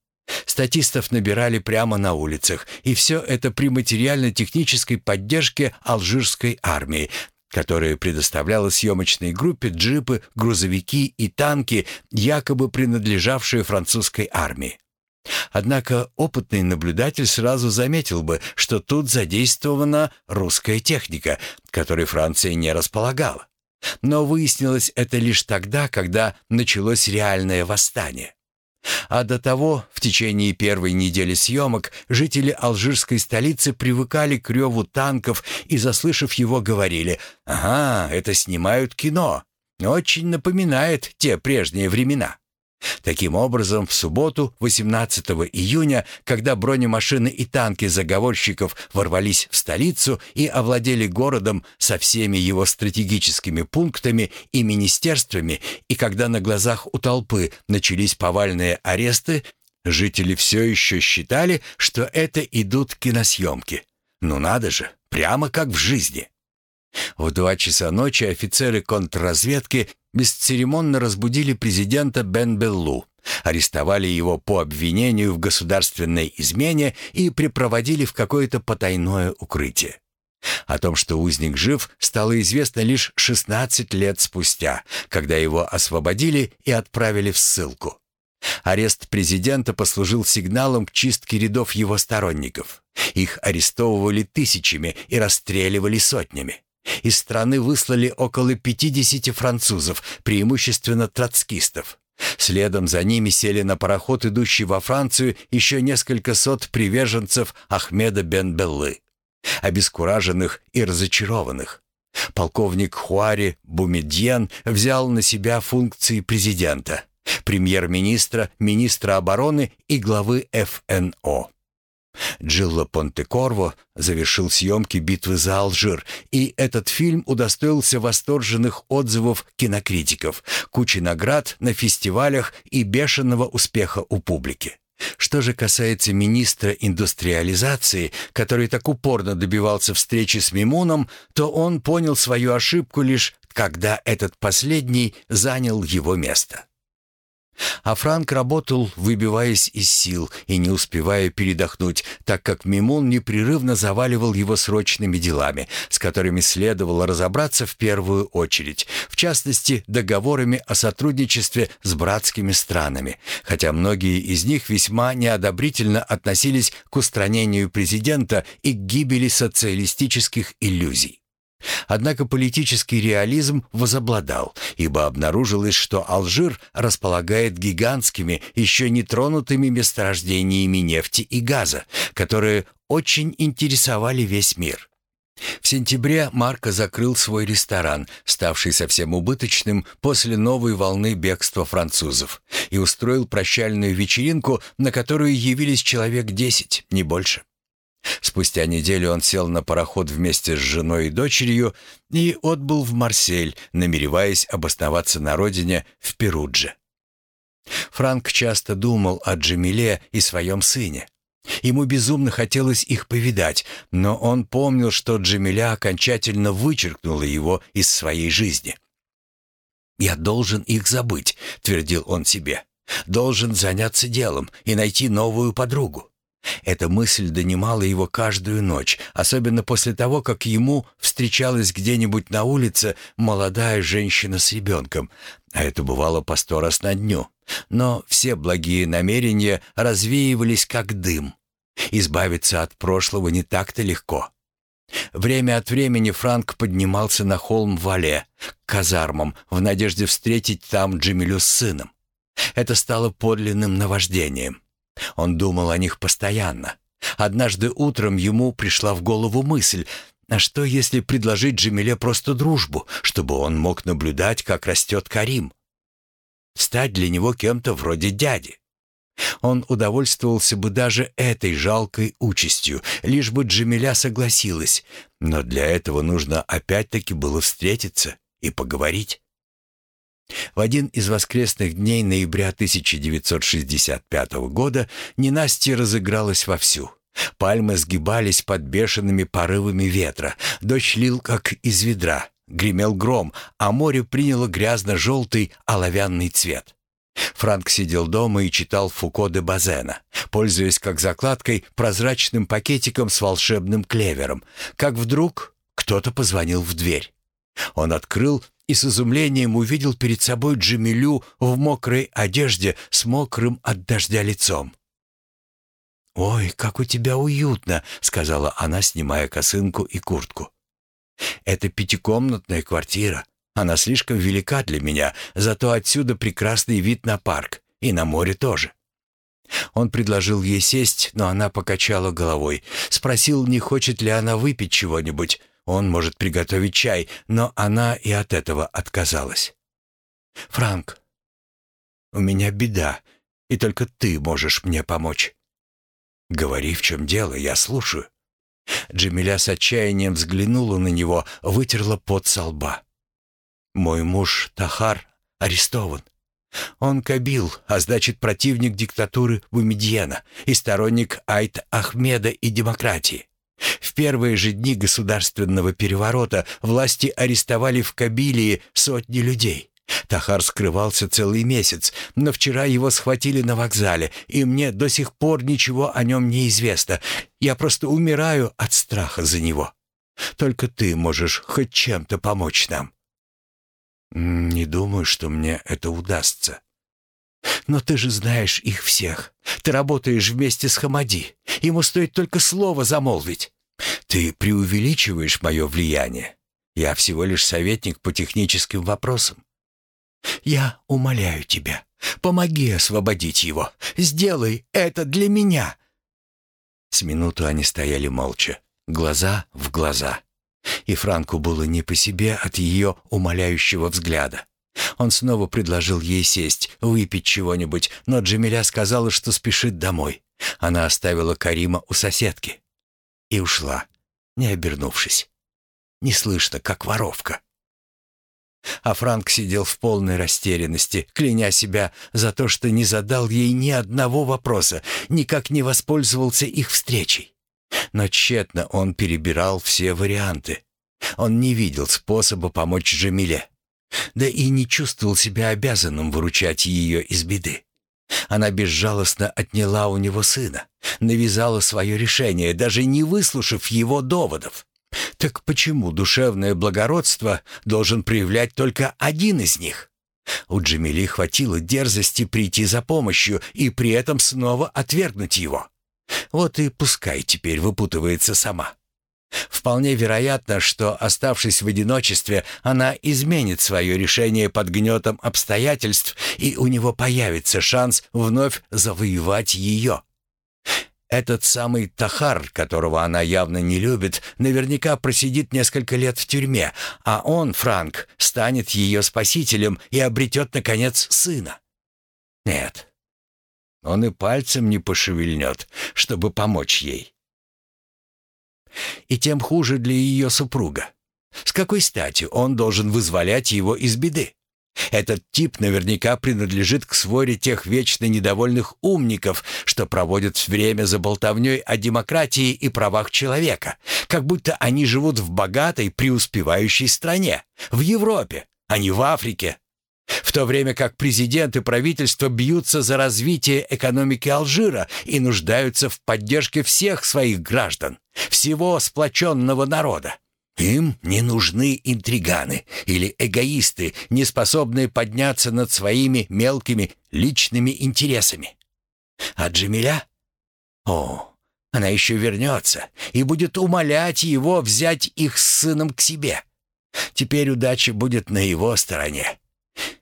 Статистов набирали прямо на улицах, и все это при материально-технической поддержке алжирской армии, которая предоставляла съемочной группе джипы, грузовики и танки, якобы принадлежавшие французской армии. Однако опытный наблюдатель сразу заметил бы, что тут задействована русская техника, которой Франция не располагала. Но выяснилось это лишь тогда, когда началось реальное восстание. А до того, в течение первой недели съемок, жители алжирской столицы привыкали к реву танков и, заслышав его, говорили «Ага, это снимают кино. Очень напоминает те прежние времена». Таким образом, в субботу, 18 июня, когда бронемашины и танки заговорщиков ворвались в столицу и овладели городом со всеми его стратегическими пунктами и министерствами, и когда на глазах у толпы начались повальные аресты, жители все еще считали, что это идут киносъемки. Ну надо же, прямо как в жизни. В два часа ночи офицеры контрразведки бесцеремонно разбудили президента Бен Беллу, арестовали его по обвинению в государственной измене и припроводили в какое-то потайное укрытие. О том, что узник жив, стало известно лишь 16 лет спустя, когда его освободили и отправили в ссылку. Арест президента послужил сигналом к чистке рядов его сторонников. Их арестовывали тысячами и расстреливали сотнями. Из страны выслали около 50 французов, преимущественно троцкистов. Следом за ними сели на пароход, идущий во Францию, еще несколько сот приверженцев Ахмеда бен Беллы, обескураженных и разочарованных. Полковник Хуари Бумедьен взял на себя функции президента, премьер-министра, министра обороны и главы ФНО. Джилла Понтекорво завершил съемки «Битвы за Алжир», и этот фильм удостоился восторженных отзывов кинокритиков, кучи наград на фестивалях и бешеного успеха у публики. Что же касается министра индустриализации, который так упорно добивался встречи с Мимуном, то он понял свою ошибку лишь когда этот последний занял его место. А Франк работал, выбиваясь из сил и не успевая передохнуть, так как Мимун непрерывно заваливал его срочными делами, с которыми следовало разобраться в первую очередь, в частности, договорами о сотрудничестве с братскими странами, хотя многие из них весьма неодобрительно относились к устранению президента и к гибели социалистических иллюзий. Однако политический реализм возобладал, ибо обнаружилось, что Алжир располагает гигантскими, еще не тронутыми месторождениями нефти и газа, которые очень интересовали весь мир. В сентябре Марко закрыл свой ресторан, ставший совсем убыточным после новой волны бегства французов, и устроил прощальную вечеринку, на которую явились человек десять, не больше. Спустя неделю он сел на пароход вместе с женой и дочерью и отбыл в Марсель, намереваясь обосноваться на родине в Перудже. Франк часто думал о Джамиле и своем сыне. Ему безумно хотелось их повидать, но он помнил, что Джамиля окончательно вычеркнула его из своей жизни. «Я должен их забыть», — твердил он себе. «Должен заняться делом и найти новую подругу». Эта мысль донимала его каждую ночь, особенно после того, как ему встречалась где-нибудь на улице молодая женщина с ребенком, а это бывало по сто раз на дню. Но все благие намерения развеивались как дым. Избавиться от прошлого не так-то легко. Время от времени Франк поднимался на холм Вале, к казармам, в надежде встретить там Джемилю с сыном. Это стало подлинным наваждением. Он думал о них постоянно. Однажды утром ему пришла в голову мысль, а что если предложить Джемиле просто дружбу, чтобы он мог наблюдать, как растет Карим? Стать для него кем-то вроде дяди. Он удовольствовался бы даже этой жалкой участью, лишь бы Джемиля согласилась, но для этого нужно опять-таки было встретиться и поговорить. В один из воскресных дней ноября 1965 года ненастье разыгралось вовсю. Пальмы сгибались под бешеными порывами ветра, дождь лил как из ведра, гремел гром, а море приняло грязно-желтый оловянный цвет. Франк сидел дома и читал Фуко де Базена, пользуясь как закладкой прозрачным пакетиком с волшебным клевером, как вдруг кто-то позвонил в дверь. Он открыл и с изумлением увидел перед собой Джемилю в мокрой одежде с мокрым от дождя лицом. «Ой, как у тебя уютно!» — сказала она, снимая косынку и куртку. «Это пятикомнатная квартира. Она слишком велика для меня, зато отсюда прекрасный вид на парк и на море тоже». Он предложил ей сесть, но она покачала головой. Спросил, не хочет ли она выпить чего-нибудь. Он может приготовить чай, но она и от этого отказалась. «Франк, у меня беда, и только ты можешь мне помочь». «Говори, в чем дело, я слушаю». Джамиля с отчаянием взглянула на него, вытерла пот со лба. «Мой муж Тахар арестован. Он Кабил, а значит противник диктатуры Бумедьена и сторонник Айт Ахмеда и демократии. В первые же дни государственного переворота власти арестовали в Кабилии сотни людей. Тахар скрывался целый месяц, но вчера его схватили на вокзале, и мне до сих пор ничего о нем не известно. Я просто умираю от страха за него. Только ты можешь хоть чем-то помочь нам». «Не думаю, что мне это удастся». «Но ты же знаешь их всех. Ты работаешь вместе с Хамади. Ему стоит только слово замолвить. Ты преувеличиваешь мое влияние. Я всего лишь советник по техническим вопросам. Я умоляю тебя, помоги освободить его. Сделай это для меня. С минуту они стояли молча, глаза в глаза. И Франку было не по себе от ее умоляющего взгляда. Он снова предложил ей сесть, выпить чего-нибудь, но Джамиля сказала, что спешит домой. Она оставила Карима у соседки и ушла, не обернувшись. Не слышно, как воровка. А Франк сидел в полной растерянности, кляня себя за то, что не задал ей ни одного вопроса, никак не воспользовался их встречей. Но тщетно он перебирал все варианты. Он не видел способа помочь Джамиле. Да и не чувствовал себя обязанным выручать ее из беды. Она безжалостно отняла у него сына, навязала свое решение, даже не выслушав его доводов. Так почему душевное благородство должен проявлять только один из них? У Джамили хватило дерзости прийти за помощью и при этом снова отвергнуть его. Вот и пускай теперь выпутывается сама. Вполне вероятно, что, оставшись в одиночестве, она изменит свое решение под гнетом обстоятельств, и у него появится шанс вновь завоевать ее. Этот самый Тахар, которого она явно не любит, наверняка просидит несколько лет в тюрьме, а он, Франк, станет ее спасителем и обретет, наконец, сына. Нет, он и пальцем не пошевельнет, чтобы помочь ей. И тем хуже для ее супруга. С какой стати он должен вызволять его из беды? Этот тип наверняка принадлежит к своре тех вечно недовольных умников, что проводят время за болтовней о демократии и правах человека, как будто они живут в богатой, преуспевающей стране, в Европе, а не в Африке. В то время как президент и правительство бьются за развитие экономики Алжира и нуждаются в поддержке всех своих граждан, всего сплоченного народа. Им не нужны интриганы или эгоисты, не способные подняться над своими мелкими личными интересами. А Джамиля? О, она еще вернется и будет умолять его взять их с сыном к себе. Теперь удача будет на его стороне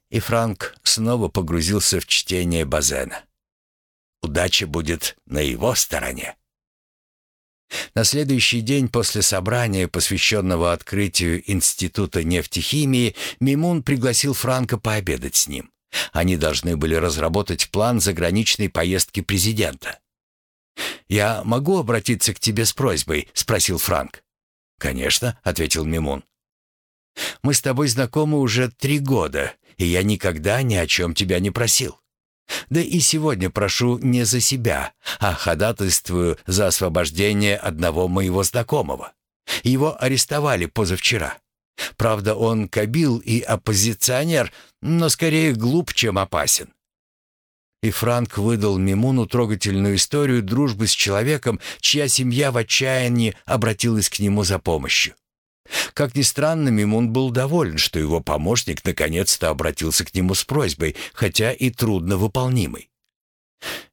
и Франк снова погрузился в чтение Базена. Удача будет на его стороне. На следующий день после собрания, посвященного открытию Института нефтехимии, Мимун пригласил Франка пообедать с ним. Они должны были разработать план заграничной поездки президента. «Я могу обратиться к тебе с просьбой?» — спросил Франк. «Конечно», — ответил Мимун. «Мы с тобой знакомы уже три года, и я никогда ни о чем тебя не просил. Да и сегодня прошу не за себя, а ходатайствую за освобождение одного моего знакомого. Его арестовали позавчера. Правда, он кабил и оппозиционер, но скорее глуп, чем опасен. И Франк выдал Мимуну трогательную историю дружбы с человеком, чья семья в отчаянии обратилась к нему за помощью. Как ни странно, Мимун был доволен, что его помощник наконец-то обратился к нему с просьбой, хотя и трудно выполнимой.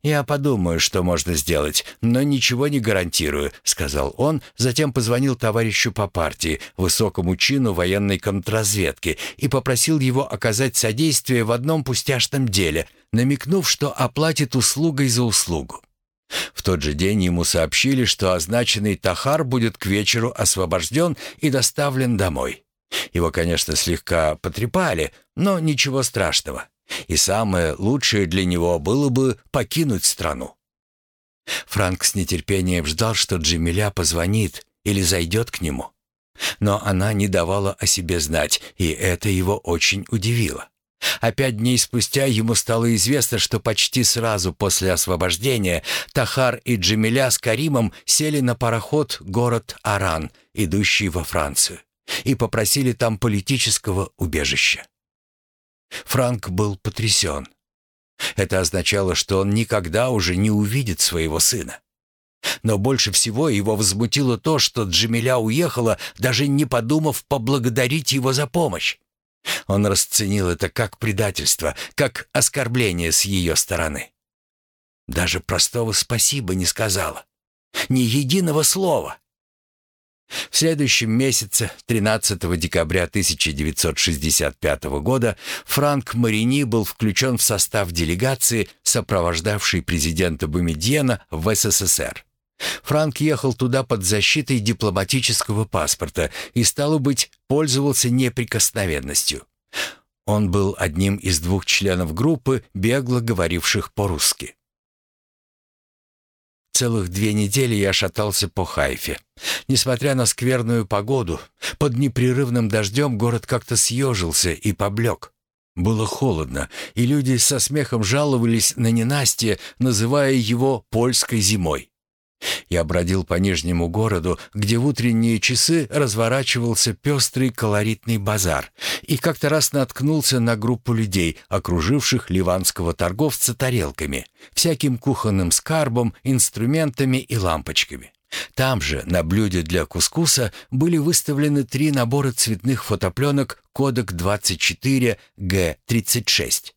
«Я подумаю, что можно сделать, но ничего не гарантирую», — сказал он, затем позвонил товарищу по партии, высокому чину военной контрразведки, и попросил его оказать содействие в одном пустяшном деле, намекнув, что оплатит услугой за услугу. В тот же день ему сообщили, что означенный Тахар будет к вечеру освобожден и доставлен домой. Его, конечно, слегка потрепали, но ничего страшного. И самое лучшее для него было бы покинуть страну. Франк с нетерпением ждал, что Джемиля позвонит или зайдет к нему. Но она не давала о себе знать, и это его очень удивило. А пять дней спустя ему стало известно, что почти сразу после освобождения Тахар и Джемиля с Каримом сели на пароход город Аран, идущий во Францию, и попросили там политического убежища. Франк был потрясен. Это означало, что он никогда уже не увидит своего сына. Но больше всего его возмутило то, что Джемиля уехала, даже не подумав поблагодарить его за помощь. Он расценил это как предательство, как оскорбление с ее стороны. Даже простого спасибо не сказала. Ни единого слова. В следующем месяце, 13 декабря 1965 года, Франк Марини был включен в состав делегации, сопровождавшей президента Бумедьена в СССР. Франк ехал туда под защитой дипломатического паспорта и, стало быть, пользовался неприкосновенностью. Он был одним из двух членов группы, бегло говоривших по-русски. Целых две недели я шатался по Хайфе. Несмотря на скверную погоду, под непрерывным дождем город как-то съежился и поблек. Было холодно, и люди со смехом жаловались на ненастье, называя его «польской зимой». Я бродил по Нижнему городу, где в утренние часы разворачивался пестрый колоритный базар, и как-то раз наткнулся на группу людей, окруживших ливанского торговца тарелками, всяким кухонным скарбом, инструментами и лампочками. Там же, на блюде для кускуса, были выставлены три набора цветных фотопленок Кодек 24 Г36.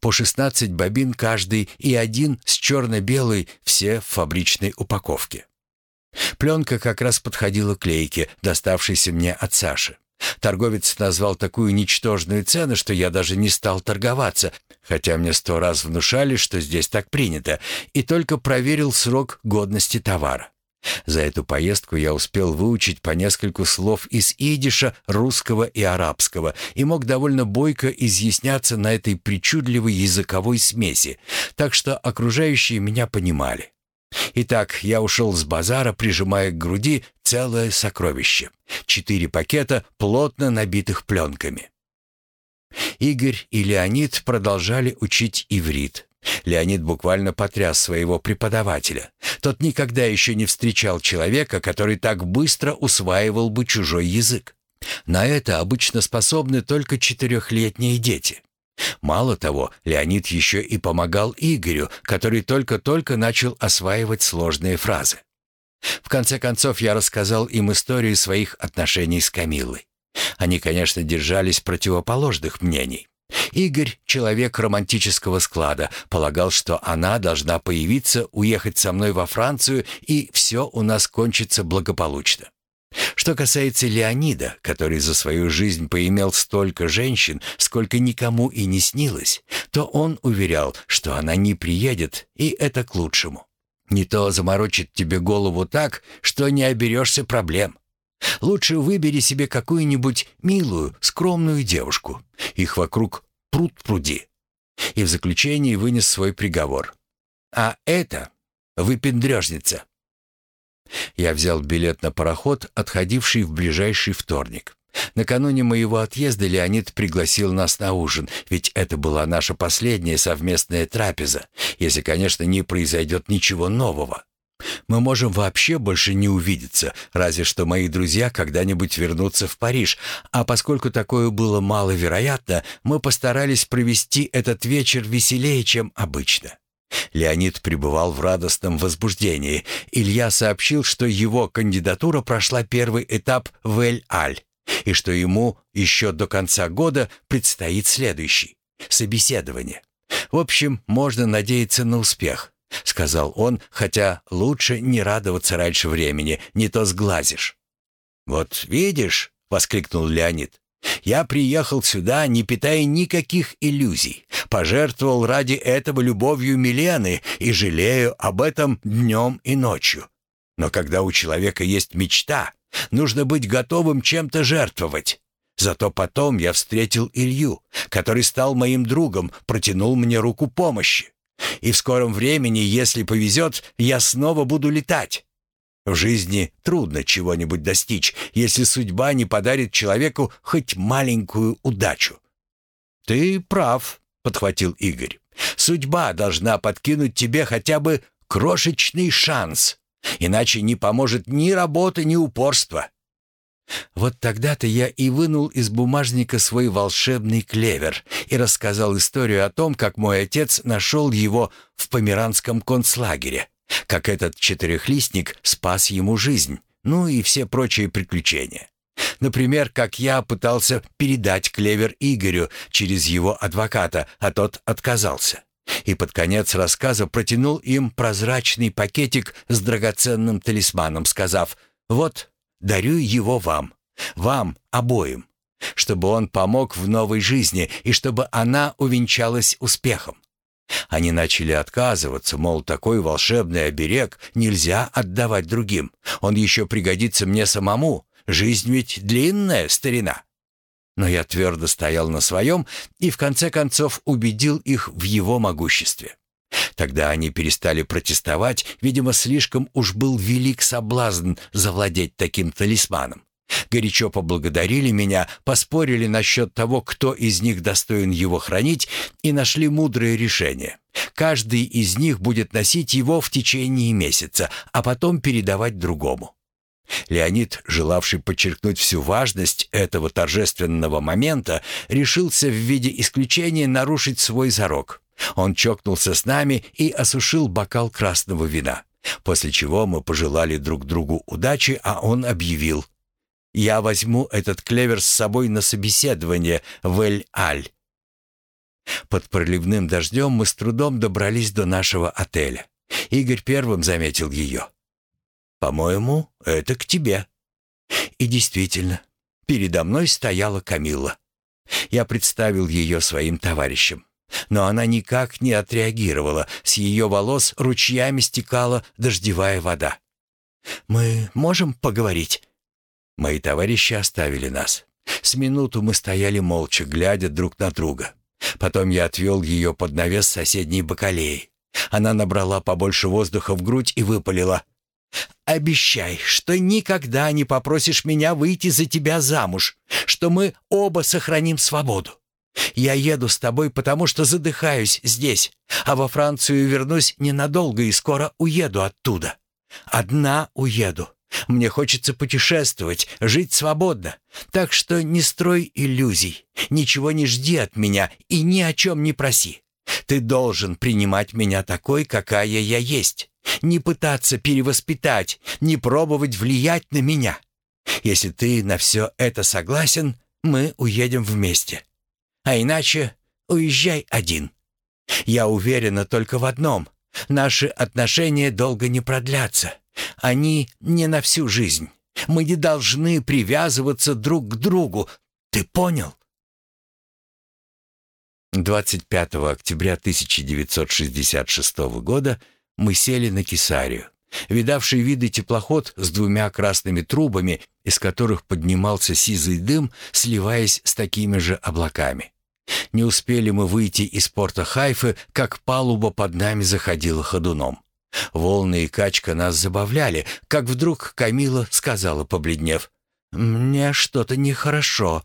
По 16 бобин каждый и один с черно-белой, все в фабричной упаковке. Пленка как раз подходила к лейке, доставшейся мне от Саши. Торговец назвал такую ничтожную цену, что я даже не стал торговаться, хотя мне сто раз внушали, что здесь так принято, и только проверил срок годности товара. За эту поездку я успел выучить по нескольку слов из идиша, русского и арабского и мог довольно бойко изъясняться на этой причудливой языковой смеси, так что окружающие меня понимали. Итак, я ушел с базара, прижимая к груди целое сокровище. Четыре пакета, плотно набитых пленками. Игорь и Леонид продолжали учить иврит. Леонид буквально потряс своего преподавателя. Тот никогда еще не встречал человека, который так быстро усваивал бы чужой язык. На это обычно способны только четырехлетние дети. Мало того, Леонид еще и помогал Игорю, который только-только начал осваивать сложные фразы. В конце концов, я рассказал им историю своих отношений с Камиллой. Они, конечно, держались противоположных мнений. Игорь, человек романтического склада, полагал, что она должна появиться, уехать со мной во Францию, и все у нас кончится благополучно. Что касается Леонида, который за свою жизнь поимел столько женщин, сколько никому и не снилось, то он уверял, что она не приедет, и это к лучшему. Не то заморочит тебе голову так, что не оберешься проблем. Лучше выбери себе какую-нибудь милую, скромную девушку. Их вокруг пруд пруди. И в заключении вынес свой приговор. А это выпендрежница. Я взял билет на пароход, отходивший в ближайший вторник. Накануне моего отъезда Леонид пригласил нас на ужин, ведь это была наша последняя совместная трапеза, если, конечно, не произойдет ничего нового. Мы можем вообще больше не увидеться, разве что мои друзья когда-нибудь вернутся в Париж, а поскольку такое было маловероятно, мы постарались провести этот вечер веселее, чем обычно. Леонид пребывал в радостном возбуждении. Илья сообщил, что его кандидатура прошла первый этап в Эль-Аль, и что ему еще до конца года предстоит следующий — собеседование. В общем, можно надеяться на успех. — сказал он, хотя лучше не радоваться раньше времени, не то сглазишь. «Вот видишь», — воскликнул Леонид, — «я приехал сюда, не питая никаких иллюзий, пожертвовал ради этого любовью Милены и жалею об этом днем и ночью. Но когда у человека есть мечта, нужно быть готовым чем-то жертвовать». Зато потом я встретил Илью, который стал моим другом, протянул мне руку помощи. И в скором времени, если повезет, я снова буду летать. В жизни трудно чего-нибудь достичь, если судьба не подарит человеку хоть маленькую удачу. «Ты прав», — подхватил Игорь. «Судьба должна подкинуть тебе хотя бы крошечный шанс, иначе не поможет ни работа, ни упорство. Вот тогда-то я и вынул из бумажника свой волшебный клевер и рассказал историю о том, как мой отец нашел его в померанском концлагере, как этот четырехлистник спас ему жизнь, ну и все прочие приключения. Например, как я пытался передать клевер Игорю через его адвоката, а тот отказался. И под конец рассказа протянул им прозрачный пакетик с драгоценным талисманом, сказав «Вот, Дарю его вам, вам обоим, чтобы он помог в новой жизни и чтобы она увенчалась успехом. Они начали отказываться, мол, такой волшебный оберег нельзя отдавать другим. Он еще пригодится мне самому. Жизнь ведь длинная, старина. Но я твердо стоял на своем и в конце концов убедил их в его могуществе. Тогда они перестали протестовать, видимо, слишком уж был велик соблазн завладеть таким талисманом. Горячо поблагодарили меня, поспорили насчет того, кто из них достоин его хранить, и нашли мудрое решение. Каждый из них будет носить его в течение месяца, а потом передавать другому. Леонид, желавший подчеркнуть всю важность этого торжественного момента, решился в виде исключения нарушить свой зарок. Он чокнулся с нами и осушил бокал красного вина, после чего мы пожелали друг другу удачи, а он объявил «Я возьму этот клевер с собой на собеседование в Эль-Аль». Под проливным дождем мы с трудом добрались до нашего отеля. Игорь первым заметил ее. «По-моему, это к тебе». И действительно, передо мной стояла Камилла. Я представил ее своим товарищам. Но она никак не отреагировала. С ее волос ручьями стекала дождевая вода. «Мы можем поговорить?» Мои товарищи оставили нас. С минуту мы стояли молча, глядя друг на друга. Потом я отвел ее под навес соседней бакалеи. Она набрала побольше воздуха в грудь и выпалила. Обещай, что никогда не попросишь меня выйти за тебя замуж, что мы оба сохраним свободу. Я еду с тобой, потому что задыхаюсь здесь, а во Францию вернусь ненадолго и скоро уеду оттуда. Одна уеду. Мне хочется путешествовать, жить свободно. Так что не строй иллюзий, ничего не жди от меня и ни о чем не проси. Ты должен принимать меня такой, какая я есть не пытаться перевоспитать, не пробовать влиять на меня. Если ты на все это согласен, мы уедем вместе. А иначе уезжай один. Я уверена только в одном. Наши отношения долго не продлятся. Они не на всю жизнь. Мы не должны привязываться друг к другу. Ты понял? 25 октября 1966 года мы сели на Кесарию. Видавший виды теплоход с двумя красными трубами, из которых поднимался сизый дым, сливаясь с такими же облаками. Не успели мы выйти из порта Хайфы, как палуба под нами заходила ходуном. Волны и качка нас забавляли, как вдруг Камила сказала, побледнев, «Мне что-то нехорошо.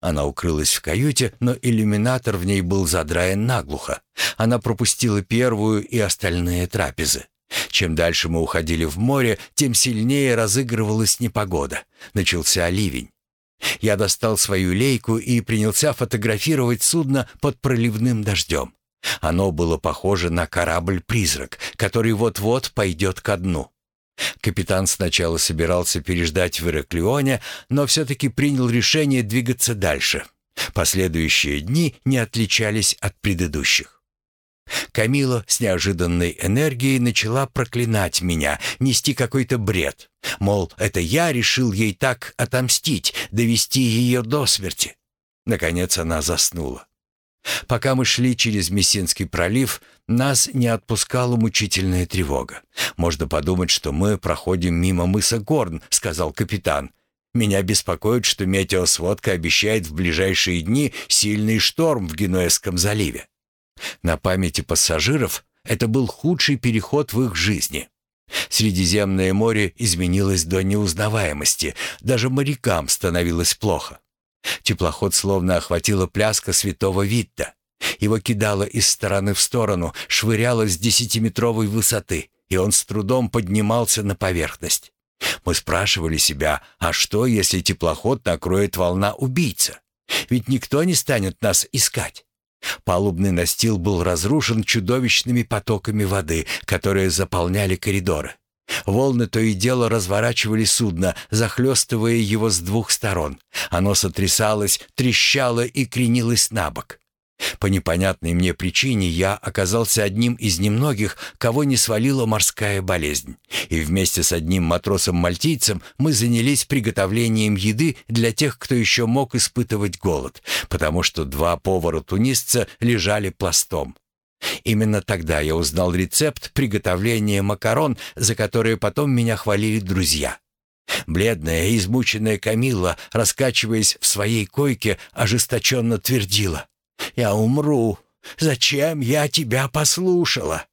Она укрылась в каюте, но иллюминатор в ней был задраен наглухо. Она пропустила первую и остальные трапезы. Чем дальше мы уходили в море, тем сильнее разыгрывалась непогода. Начался ливень. Я достал свою лейку и принялся фотографировать судно под проливным дождем. Оно было похоже на корабль-призрак, который вот-вот пойдет ко дну. Капитан сначала собирался переждать в Ираклионе, но все-таки принял решение двигаться дальше. Последующие дни не отличались от предыдущих. Камила с неожиданной энергией начала проклинать меня, нести какой-то бред. Мол, это я решил ей так отомстить, довести ее до смерти. Наконец она заснула. Пока мы шли через Мессинский пролив, нас не отпускала мучительная тревога. «Можно подумать, что мы проходим мимо мыса Горн», — сказал капитан. «Меня беспокоит, что метеосводка обещает в ближайшие дни сильный шторм в Генуэзском заливе». На памяти пассажиров это был худший переход в их жизни. Средиземное море изменилось до неузнаваемости, даже морякам становилось плохо. Теплоход словно охватила пляска святого Витта. Его кидало из стороны в сторону, швыряло с десятиметровой высоты, и он с трудом поднимался на поверхность. Мы спрашивали себя, а что, если теплоход накроет волна убийца? Ведь никто не станет нас искать. Палубный настил был разрушен чудовищными потоками воды, которые заполняли коридоры. Волны то и дело разворачивали судно, захлестывая его с двух сторон. Оно сотрясалось, трещало и кренилось на бок. По непонятной мне причине я оказался одним из немногих, кого не свалила морская болезнь. И вместе с одним матросом-мальтийцем мы занялись приготовлением еды для тех, кто еще мог испытывать голод, потому что два повара-тунисца лежали пластом. Именно тогда я узнал рецепт приготовления макарон, за которые потом меня хвалили друзья. Бледная и измученная Камилла, раскачиваясь в своей койке, ожесточенно твердила. «Я умру! Зачем я тебя послушала?»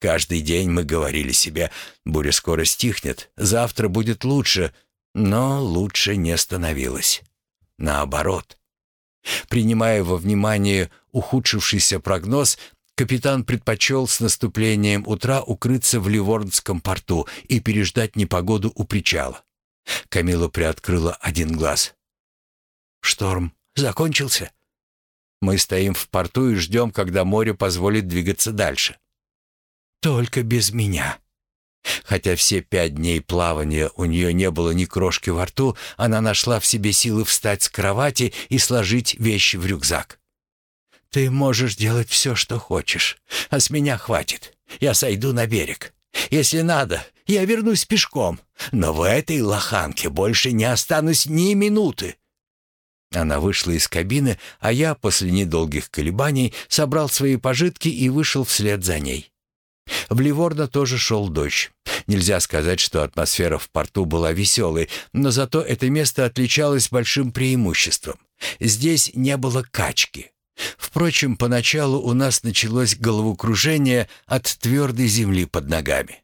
Каждый день мы говорили себе, буря скоро стихнет, завтра будет лучше, но лучше не становилось. Наоборот. Принимая во внимание ухудшившийся прогноз, капитан предпочел с наступлением утра укрыться в Ливорнском порту и переждать непогоду у причала. Камила приоткрыла один глаз. «Шторм закончился?» «Мы стоим в порту и ждем, когда море позволит двигаться дальше». «Только без меня». Хотя все пять дней плавания у нее не было ни крошки во рту, она нашла в себе силы встать с кровати и сложить вещи в рюкзак. «Ты можешь делать все, что хочешь, а с меня хватит. Я сойду на берег. Если надо, я вернусь пешком, но в этой лоханке больше не останусь ни минуты». Она вышла из кабины, а я, после недолгих колебаний, собрал свои пожитки и вышел вслед за ней. В Ливорно тоже шел дождь. Нельзя сказать, что атмосфера в порту была веселой, но зато это место отличалось большим преимуществом. Здесь не было качки. Впрочем, поначалу у нас началось головокружение от твердой земли под ногами.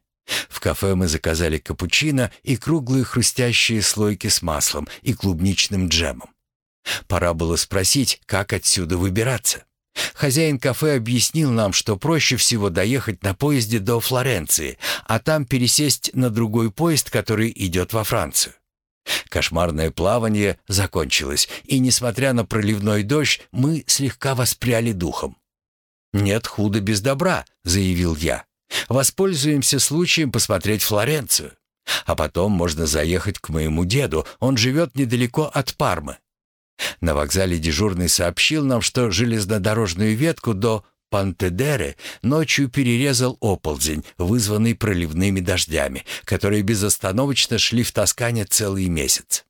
В кафе мы заказали капучино и круглые хрустящие слойки с маслом и клубничным джемом. Пора было спросить, как отсюда выбираться. Хозяин кафе объяснил нам, что проще всего доехать на поезде до Флоренции, а там пересесть на другой поезд, который идет во Францию. Кошмарное плавание закончилось, и, несмотря на проливной дождь, мы слегка воспряли духом. «Нет худа без добра», — заявил я. «Воспользуемся случаем посмотреть Флоренцию. А потом можно заехать к моему деду, он живет недалеко от Пармы. На вокзале дежурный сообщил нам, что железнодорожную ветку до Пантедеры ночью перерезал оползень, вызванный проливными дождями, которые безостановочно шли в Тоскане целый месяц.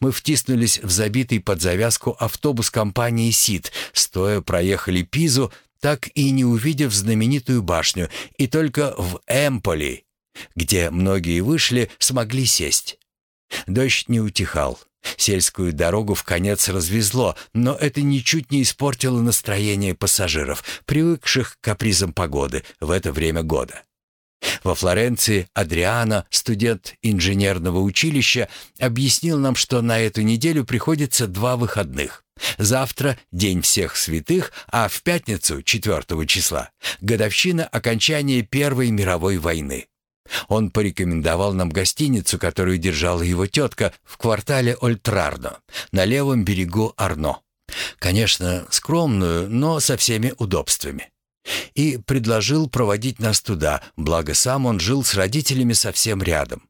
Мы втиснулись в забитый под завязку автобус компании «Сид», стоя проехали Пизу, так и не увидев знаменитую башню, и только в Эмполи, где многие вышли, смогли сесть. Дождь не утихал. Сельскую дорогу в конец развезло, но это ничуть не испортило настроение пассажиров, привыкших к капризам погоды в это время года. Во Флоренции Адриано, студент инженерного училища, объяснил нам, что на эту неделю приходится два выходных. Завтра День всех святых, а в пятницу, 4 числа, годовщина окончания Первой мировой войны. Он порекомендовал нам гостиницу, которую держала его тетка в квартале Ольтрардо, на левом берегу Арно. Конечно, скромную, но со всеми удобствами. И предложил проводить нас туда, благо сам он жил с родителями совсем рядом.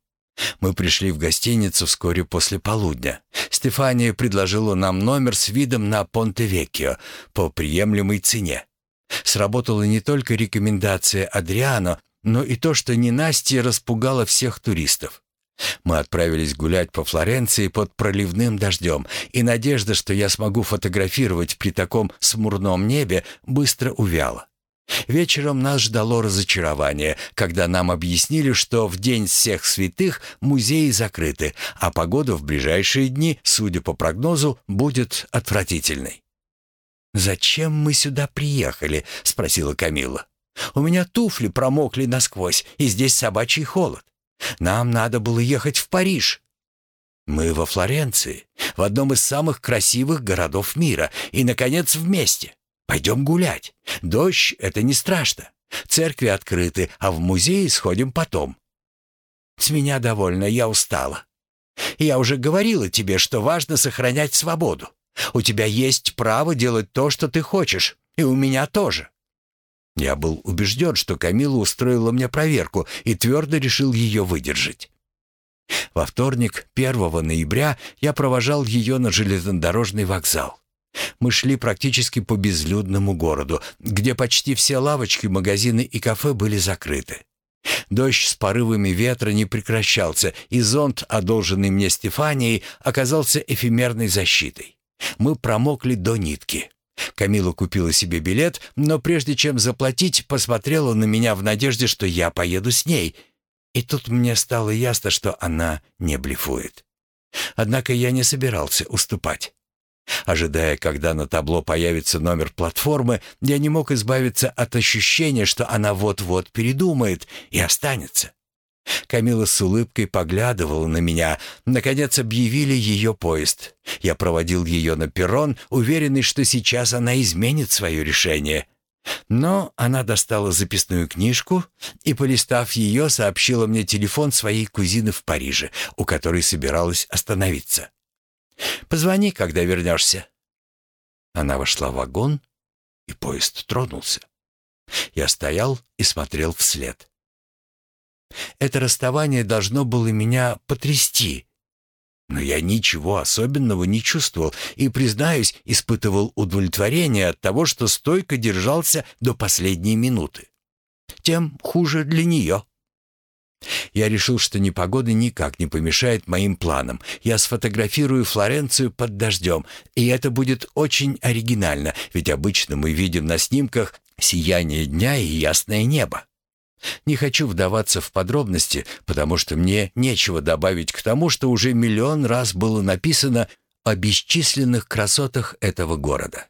Мы пришли в гостиницу вскоре после полудня. Стефания предложила нам номер с видом на Понте-Веккио по приемлемой цене. Сработала не только рекомендация Адриано, но и то, что ненастье распугало всех туристов. Мы отправились гулять по Флоренции под проливным дождем, и надежда, что я смогу фотографировать при таком смурном небе, быстро увяла. Вечером нас ждало разочарование, когда нам объяснили, что в День всех святых музеи закрыты, а погода в ближайшие дни, судя по прогнозу, будет отвратительной. «Зачем мы сюда приехали?» — спросила Камила. У меня туфли промокли насквозь, и здесь собачий холод. Нам надо было ехать в Париж. Мы во Флоренции, в одном из самых красивых городов мира, и, наконец, вместе. Пойдем гулять. Дождь — это не страшно. Церкви открыты, а в музей сходим потом. С меня довольно, я устала. Я уже говорила тебе, что важно сохранять свободу. У тебя есть право делать то, что ты хочешь, и у меня тоже. Я был убежден, что Камила устроила мне проверку и твердо решил ее выдержать. Во вторник, 1 ноября, я провожал ее на железнодорожный вокзал. Мы шли практически по безлюдному городу, где почти все лавочки, магазины и кафе были закрыты. Дождь с порывами ветра не прекращался, и зонт, одолженный мне Стефанией, оказался эфемерной защитой. Мы промокли до нитки. Камила купила себе билет, но прежде чем заплатить, посмотрела на меня в надежде, что я поеду с ней. И тут мне стало ясно, что она не блефует. Однако я не собирался уступать. Ожидая, когда на табло появится номер платформы, я не мог избавиться от ощущения, что она вот-вот передумает и останется. Камила с улыбкой поглядывала на меня. Наконец объявили ее поезд. Я проводил ее на перрон, уверенный, что сейчас она изменит свое решение. Но она достала записную книжку и, полистав ее, сообщила мне телефон своей кузины в Париже, у которой собиралась остановиться. «Позвони, когда вернешься». Она вошла в вагон, и поезд тронулся. Я стоял и смотрел вслед. Это расставание должно было меня потрясти. Но я ничего особенного не чувствовал и, признаюсь, испытывал удовлетворение от того, что стойко держался до последней минуты. Тем хуже для нее. Я решил, что непогода никак не помешает моим планам. Я сфотографирую Флоренцию под дождем, и это будет очень оригинально, ведь обычно мы видим на снимках сияние дня и ясное небо. Не хочу вдаваться в подробности, потому что мне нечего добавить к тому, что уже миллион раз было написано о бесчисленных красотах этого города.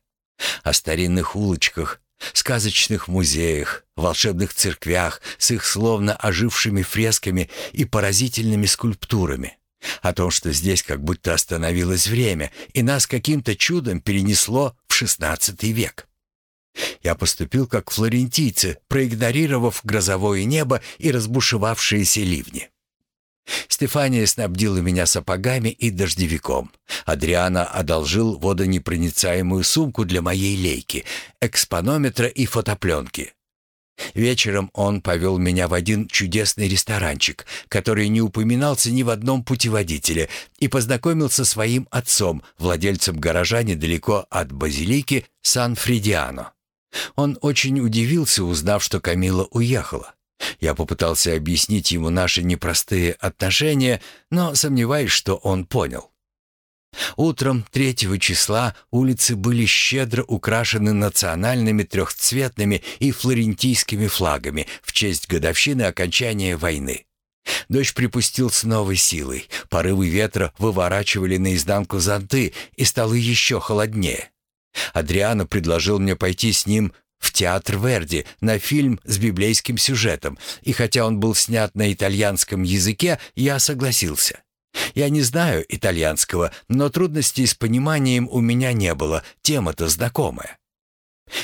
О старинных улочках, сказочных музеях, волшебных церквях с их словно ожившими фресками и поразительными скульптурами. О том, что здесь как будто остановилось время, и нас каким-то чудом перенесло в XVI век. Я поступил как флорентийцы, проигнорировав грозовое небо и разбушевавшиеся ливни. Стефания снабдила меня сапогами и дождевиком. Адриана одолжил водонепроницаемую сумку для моей лейки, экспонометра и фотопленки. Вечером он повел меня в один чудесный ресторанчик, который не упоминался ни в одном путеводителе, и познакомил со своим отцом, владельцем гаража недалеко от базилики Сан-Фридиано. Он очень удивился, узнав, что Камила уехала. Я попытался объяснить ему наши непростые отношения, но сомневаюсь, что он понял. Утром третьего числа улицы были щедро украшены национальными трехцветными и флорентийскими флагами в честь годовщины окончания войны. Дождь припустил с новой силой, порывы ветра выворачивали наизнанку зонты, и стало еще холоднее. Адриано предложил мне пойти с ним в театр Верди на фильм с библейским сюжетом, и хотя он был снят на итальянском языке, я согласился. Я не знаю итальянского, но трудностей с пониманием у меня не было, тема-то знакомая.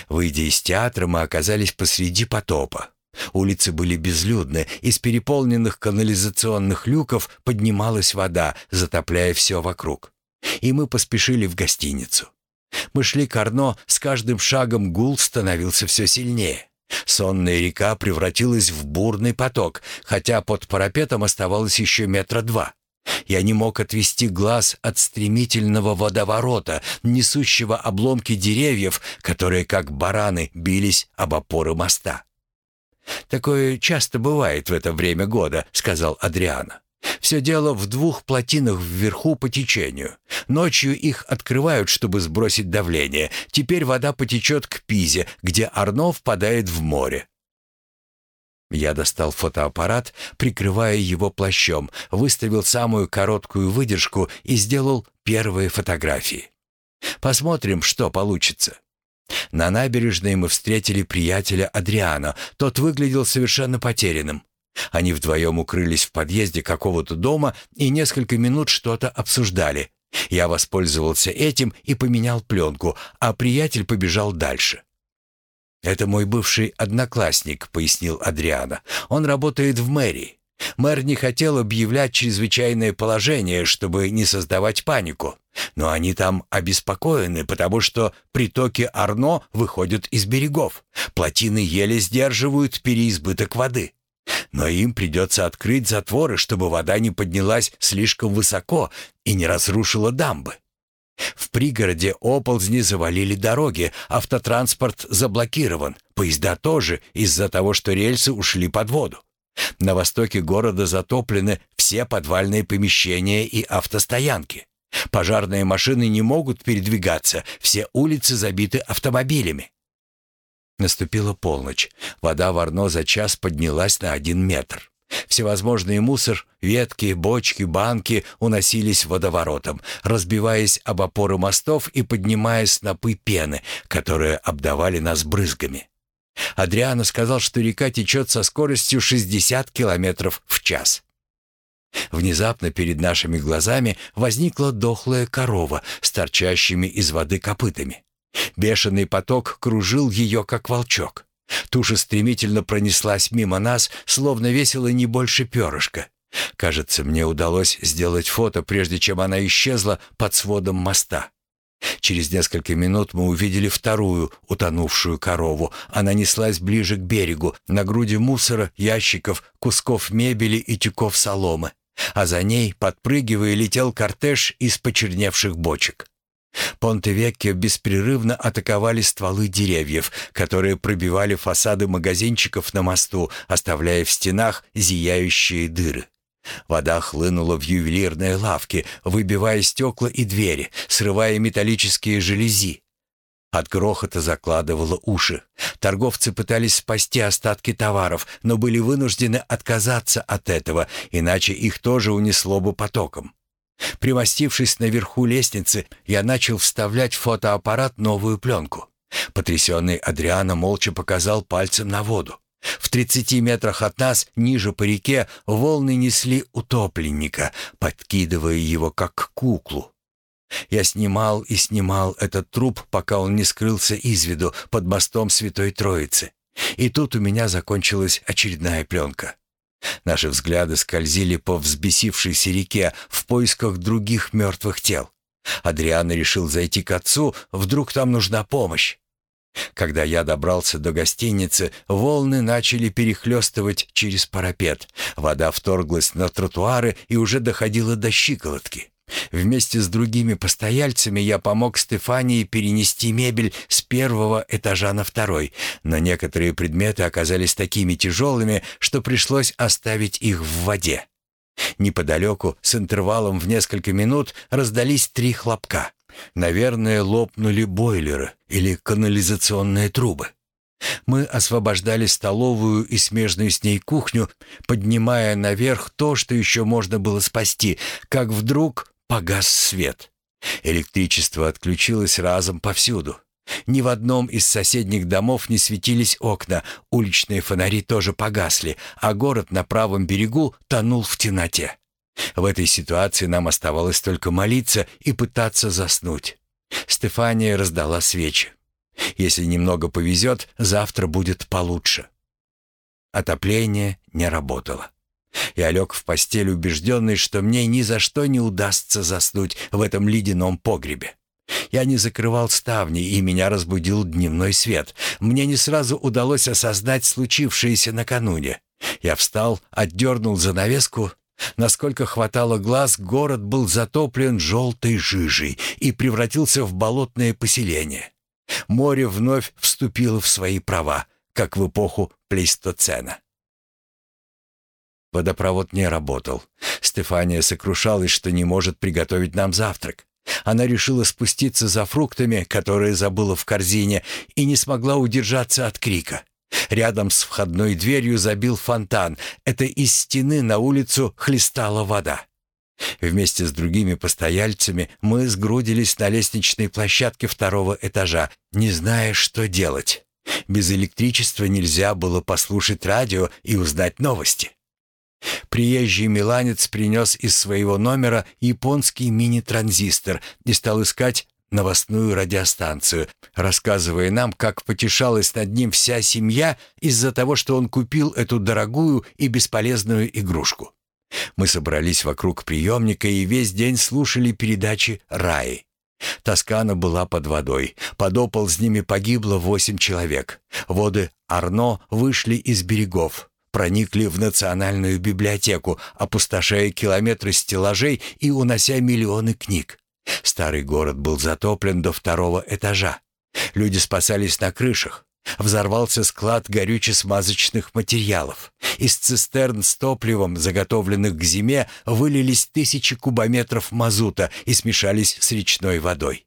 Выйдя из театра, мы оказались посреди потопа. Улицы были безлюдны, из переполненных канализационных люков поднималась вода, затопляя все вокруг. И мы поспешили в гостиницу. Мы шли к Арно, с каждым шагом гул становился все сильнее. Сонная река превратилась в бурный поток, хотя под парапетом оставалось еще метра два. Я не мог отвести глаз от стремительного водоворота, несущего обломки деревьев, которые, как бараны, бились об опоры моста. «Такое часто бывает в это время года», — сказал Адриана. Все дело в двух плотинах вверху по течению. Ночью их открывают, чтобы сбросить давление. Теперь вода потечет к Пизе, где Арно впадает в море. Я достал фотоаппарат, прикрывая его плащом, выставил самую короткую выдержку и сделал первые фотографии. Посмотрим, что получится. На набережной мы встретили приятеля Адриана. Тот выглядел совершенно потерянным. Они вдвоем укрылись в подъезде какого-то дома и несколько минут что-то обсуждали. Я воспользовался этим и поменял пленку, а приятель побежал дальше. «Это мой бывший одноклассник», — пояснил Адриана. «Он работает в мэрии. Мэр не хотел объявлять чрезвычайное положение, чтобы не создавать панику. Но они там обеспокоены, потому что притоки Арно выходят из берегов. Плотины еле сдерживают переизбыток воды. Но им придется открыть затворы, чтобы вода не поднялась слишком высоко и не разрушила дамбы. В пригороде оползни завалили дороги, автотранспорт заблокирован, поезда тоже из-за того, что рельсы ушли под воду. На востоке города затоплены все подвальные помещения и автостоянки. Пожарные машины не могут передвигаться, все улицы забиты автомобилями. Наступила полночь. Вода в Арно за час поднялась на один метр. Всевозможный мусор, ветки, бочки, банки уносились водоворотом, разбиваясь об опоры мостов и поднимая снопы пены, которые обдавали нас брызгами. Адриано сказал, что река течет со скоростью 60 километров в час. Внезапно перед нашими глазами возникла дохлая корова с торчащими из воды копытами. Бешеный поток кружил ее, как волчок. Туша стремительно пронеслась мимо нас, словно весила не больше перышка. Кажется, мне удалось сделать фото, прежде чем она исчезла под сводом моста. Через несколько минут мы увидели вторую утонувшую корову. Она неслась ближе к берегу, на груди мусора, ящиков, кусков мебели и тюков соломы. А за ней, подпрыгивая, летел кортеж из почерневших бочек. Понте-Веккио беспрерывно атаковали стволы деревьев, которые пробивали фасады магазинчиков на мосту, оставляя в стенах зияющие дыры. Вода хлынула в ювелирные лавки, выбивая стекла и двери, срывая металлические желези. От грохота закладывало уши. Торговцы пытались спасти остатки товаров, но были вынуждены отказаться от этого, иначе их тоже унесло бы потоком. Примостившись наверху лестницы, я начал вставлять в фотоаппарат новую пленку. Потрясенный Адриано молча показал пальцем на воду. В тридцати метрах от нас, ниже по реке, волны несли утопленника, подкидывая его как куклу. Я снимал и снимал этот труп, пока он не скрылся из виду под мостом Святой Троицы. И тут у меня закончилась очередная пленка. Наши взгляды скользили по взбесившейся реке в поисках других мертвых тел. Адриан решил зайти к отцу, вдруг там нужна помощь. Когда я добрался до гостиницы, волны начали перехлестывать через парапет. Вода вторглась на тротуары и уже доходила до щиколотки. Вместе с другими постояльцами я помог Стефании перенести мебель с первого этажа на второй, но некоторые предметы оказались такими тяжелыми, что пришлось оставить их в воде. Неподалеку, с интервалом в несколько минут, раздались три хлопка. Наверное, лопнули бойлеры или канализационные трубы. Мы освобождали столовую и смежную с ней кухню, поднимая наверх то, что еще можно было спасти, как вдруг Погас свет. Электричество отключилось разом повсюду. Ни в одном из соседних домов не светились окна, уличные фонари тоже погасли, а город на правом берегу тонул в темноте. В этой ситуации нам оставалось только молиться и пытаться заснуть. Стефания раздала свечи. Если немного повезет, завтра будет получше. Отопление не работало. Я лег в постель, убежденный, что мне ни за что не удастся заснуть в этом ледяном погребе. Я не закрывал ставни, и меня разбудил дневной свет. Мне не сразу удалось осознать случившееся накануне. Я встал, отдернул занавеску. Насколько хватало глаз, город был затоплен желтой жижей и превратился в болотное поселение. Море вновь вступило в свои права, как в эпоху Плейстоцена. Водопровод не работал. Стефания сокрушалась, что не может приготовить нам завтрак. Она решила спуститься за фруктами, которые забыла в корзине, и не смогла удержаться от крика. Рядом с входной дверью забил фонтан. Это из стены на улицу хлестала вода. Вместе с другими постояльцами мы сгрудились на лестничной площадке второго этажа, не зная, что делать. Без электричества нельзя было послушать радио и узнать новости. Приезжий миланец принес из своего номера японский мини-транзистор и стал искать новостную радиостанцию, рассказывая нам, как потешалась над ним вся семья из-за того, что он купил эту дорогую и бесполезную игрушку. Мы собрались вокруг приемника и весь день слушали передачи «Раи». Тоскана была под водой. Под оползнями погибло восемь человек. Воды Арно вышли из берегов проникли в Национальную библиотеку, опустошая километры стеллажей и унося миллионы книг. Старый город был затоплен до второго этажа. Люди спасались на крышах. Взорвался склад горюче-смазочных материалов. Из цистерн с топливом, заготовленных к зиме, вылились тысячи кубометров мазута и смешались с речной водой.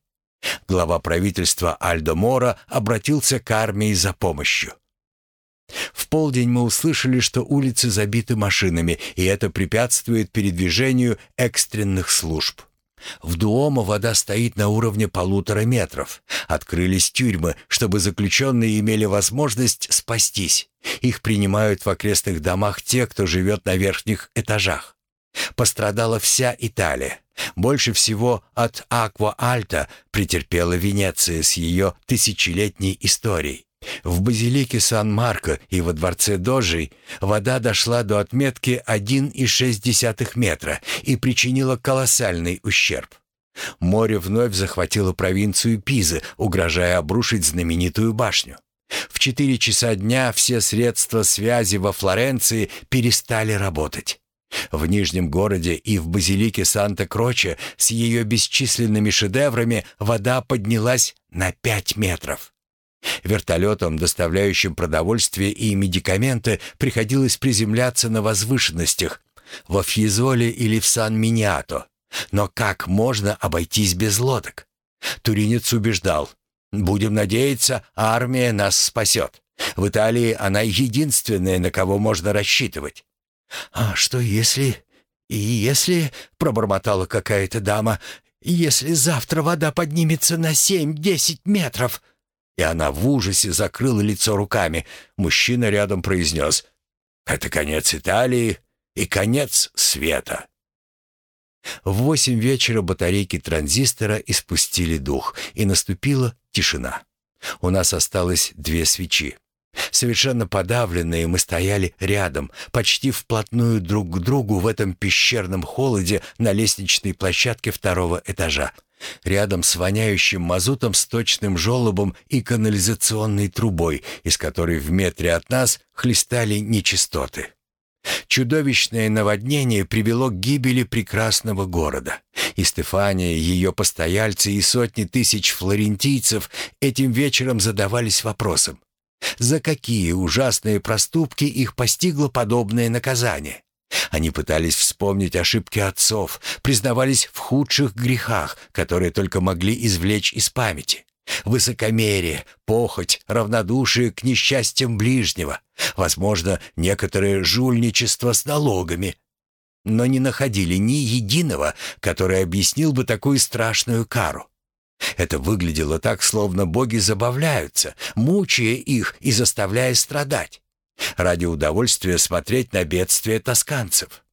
Глава правительства Альдо Мора обратился к армии за помощью. В полдень мы услышали, что улицы забиты машинами, и это препятствует передвижению экстренных служб. В Дуомо вода стоит на уровне полутора метров. Открылись тюрьмы, чтобы заключенные имели возможность спастись. Их принимают в окрестных домах те, кто живет на верхних этажах. Пострадала вся Италия. Больше всего от Аква-Альта претерпела Венеция с ее тысячелетней историей. В базилике Сан-Марко и во дворце Дожей вода дошла до отметки 1,6 метра и причинила колоссальный ущерб. Море вновь захватило провинцию Пизы, угрожая обрушить знаменитую башню. В 4 часа дня все средства связи во Флоренции перестали работать. В Нижнем городе и в базилике Санта-Кроче с ее бесчисленными шедеврами вода поднялась на 5 метров. Вертолетам, доставляющим продовольствие и медикаменты, приходилось приземляться на возвышенностях, во Фьезоле или в Сан-Миниато. Но как можно обойтись без лодок? Туринец убеждал, «Будем надеяться, армия нас спасет. В Италии она единственная, на кого можно рассчитывать». «А что если... и если...» — пробормотала какая-то дама. «Если завтра вода поднимется на семь-десять метров...» И она в ужасе закрыла лицо руками. Мужчина рядом произнес «Это конец Италии и конец света». В восемь вечера батарейки транзистора испустили дух, и наступила тишина. У нас осталось две свечи. Совершенно подавленные мы стояли рядом, почти вплотную друг к другу в этом пещерном холоде на лестничной площадке второго этажа рядом с воняющим мазутом сточным желобом и канализационной трубой, из которой в метре от нас хлестали нечистоты. Чудовищное наводнение привело к гибели прекрасного города. И Стефания, ее постояльцы и сотни тысяч флорентийцев этим вечером задавались вопросом, за какие ужасные проступки их постигло подобное наказание? Они пытались вспомнить ошибки отцов, признавались в худших грехах, которые только могли извлечь из памяти. Высокомерие, похоть, равнодушие к несчастьям ближнего, возможно, некоторое жульничество с налогами. Но не находили ни единого, который объяснил бы такую страшную кару. Это выглядело так, словно боги забавляются, мучая их и заставляя страдать ради удовольствия смотреть на бедствия тосканцев.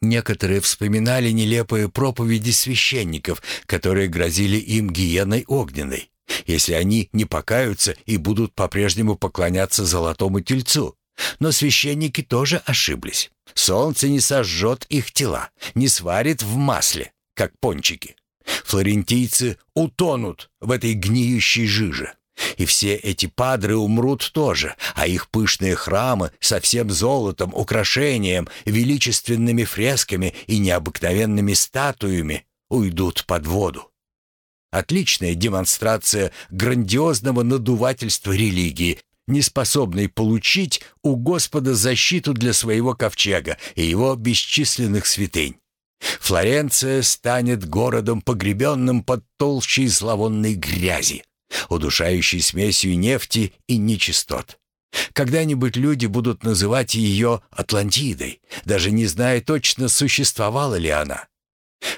Некоторые вспоминали нелепые проповеди священников, которые грозили им гиеной огненной, если они не покаются и будут по-прежнему поклоняться золотому тельцу. Но священники тоже ошиблись. Солнце не сожжет их тела, не сварит в масле, как пончики. Флорентийцы утонут в этой гниющей жиже. И все эти падры умрут тоже, а их пышные храмы со всем золотом, украшением, величественными фресками и необыкновенными статуями уйдут под воду. Отличная демонстрация грандиозного надувательства религии, неспособной получить у Господа защиту для своего ковчега и его бесчисленных святынь. Флоренция станет городом, погребенным под толщей зловонной грязи удушающей смесью нефти и нечистот. Когда-нибудь люди будут называть ее Атлантидой, даже не зная точно, существовала ли она.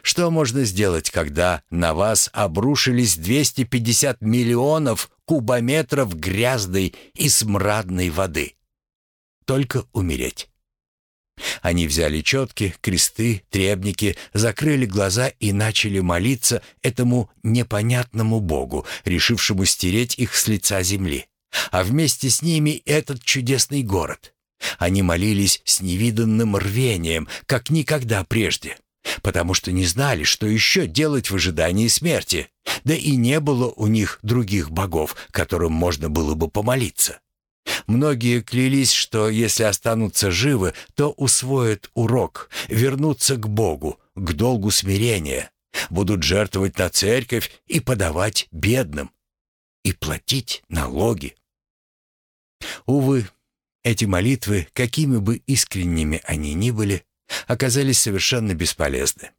Что можно сделать, когда на вас обрушились 250 миллионов кубометров грязной и смрадной воды? Только умереть. Они взяли четки, кресты, требники, закрыли глаза и начали молиться этому непонятному Богу, решившему стереть их с лица земли. А вместе с ними этот чудесный город. Они молились с невиданным рвением, как никогда прежде, потому что не знали, что еще делать в ожидании смерти, да и не было у них других богов, которым можно было бы помолиться. Многие клялись, что если останутся живы, то усвоят урок, вернутся к Богу, к долгу смирения, будут жертвовать на церковь и подавать бедным, и платить налоги. Увы, эти молитвы, какими бы искренними они ни были, оказались совершенно бесполезны.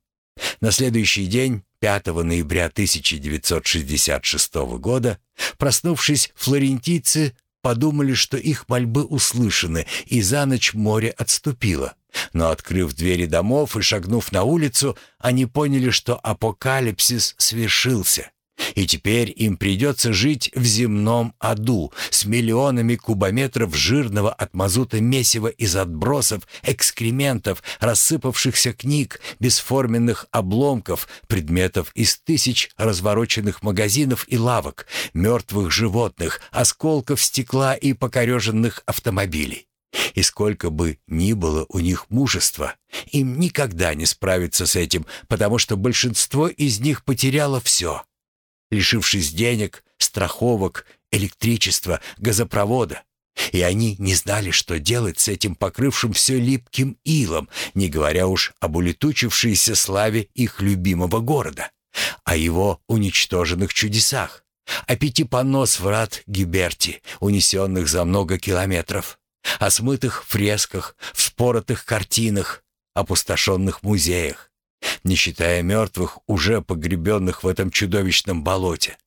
На следующий день, 5 ноября 1966 года, проснувшись, флорентийцы подумали, что их мольбы услышаны, и за ночь море отступило. Но, открыв двери домов и шагнув на улицу, они поняли, что апокалипсис свершился. И теперь им придется жить в земном аду с миллионами кубометров жирного от мазута месива из отбросов, экскрементов, рассыпавшихся книг, бесформенных обломков, предметов из тысяч развороченных магазинов и лавок, мертвых животных, осколков стекла и покореженных автомобилей. И сколько бы ни было у них мужества, им никогда не справиться с этим, потому что большинство из них потеряло все — лишившись денег, страховок, электричества, газопровода. И они не знали, что делать с этим покрывшим все липким илом, не говоря уж об улетучившейся славе их любимого города, о его уничтоженных чудесах, о пяти понос врат Гиберти, унесенных за много километров, о смытых фресках, вспоротых картинах, опустошенных музеях, не считая мертвых, уже погребенных в этом чудовищном болоте.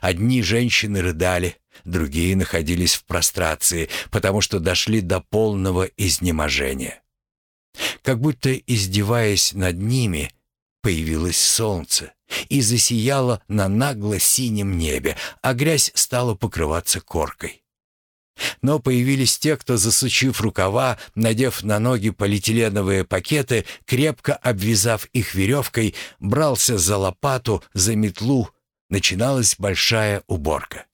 Одни женщины рыдали, другие находились в прострации, потому что дошли до полного изнеможения. Как будто издеваясь над ними, появилось солнце и засияло на нагло-синем небе, а грязь стала покрываться коркой. Но появились те, кто, засучив рукава, надев на ноги полиэтиленовые пакеты, крепко обвязав их веревкой, брался за лопату, за метлу. Начиналась большая уборка.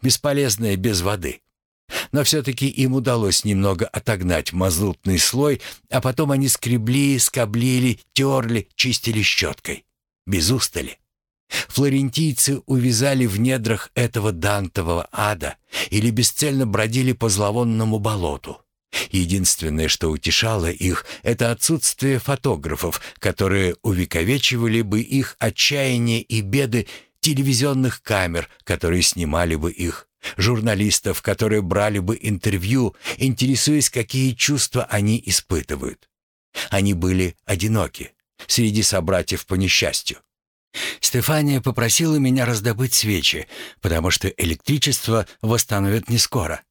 Бесполезная без воды. Но все-таки им удалось немного отогнать мазутный слой, а потом они скребли, скоблили, терли, чистили щеткой. Без устали. Флорентийцы увязали в недрах этого дантового ада или бесцельно бродили по зловонному болоту. Единственное, что утешало их, это отсутствие фотографов, которые увековечивали бы их отчаяние и беды телевизионных камер, которые снимали бы их, журналистов, которые брали бы интервью, интересуясь, какие чувства они испытывают. Они были одиноки среди собратьев по несчастью. Стефания попросила меня раздобыть свечи, потому что электричество восстановят не скоро.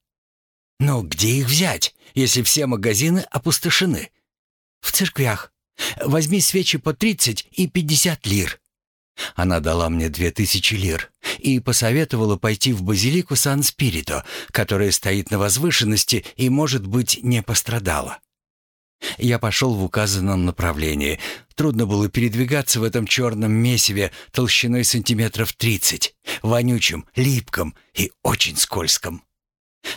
Но где их взять, если все магазины опустошены? В церквях. Возьми свечи по 30 и 50 лир. Она дала мне две тысячи лир и посоветовала пойти в базилику Сан-Спирито, которая стоит на возвышенности и, может быть, не пострадала. Я пошел в указанном направлении. Трудно было передвигаться в этом черном месиве толщиной сантиметров тридцать, вонючем, липком и очень скользком.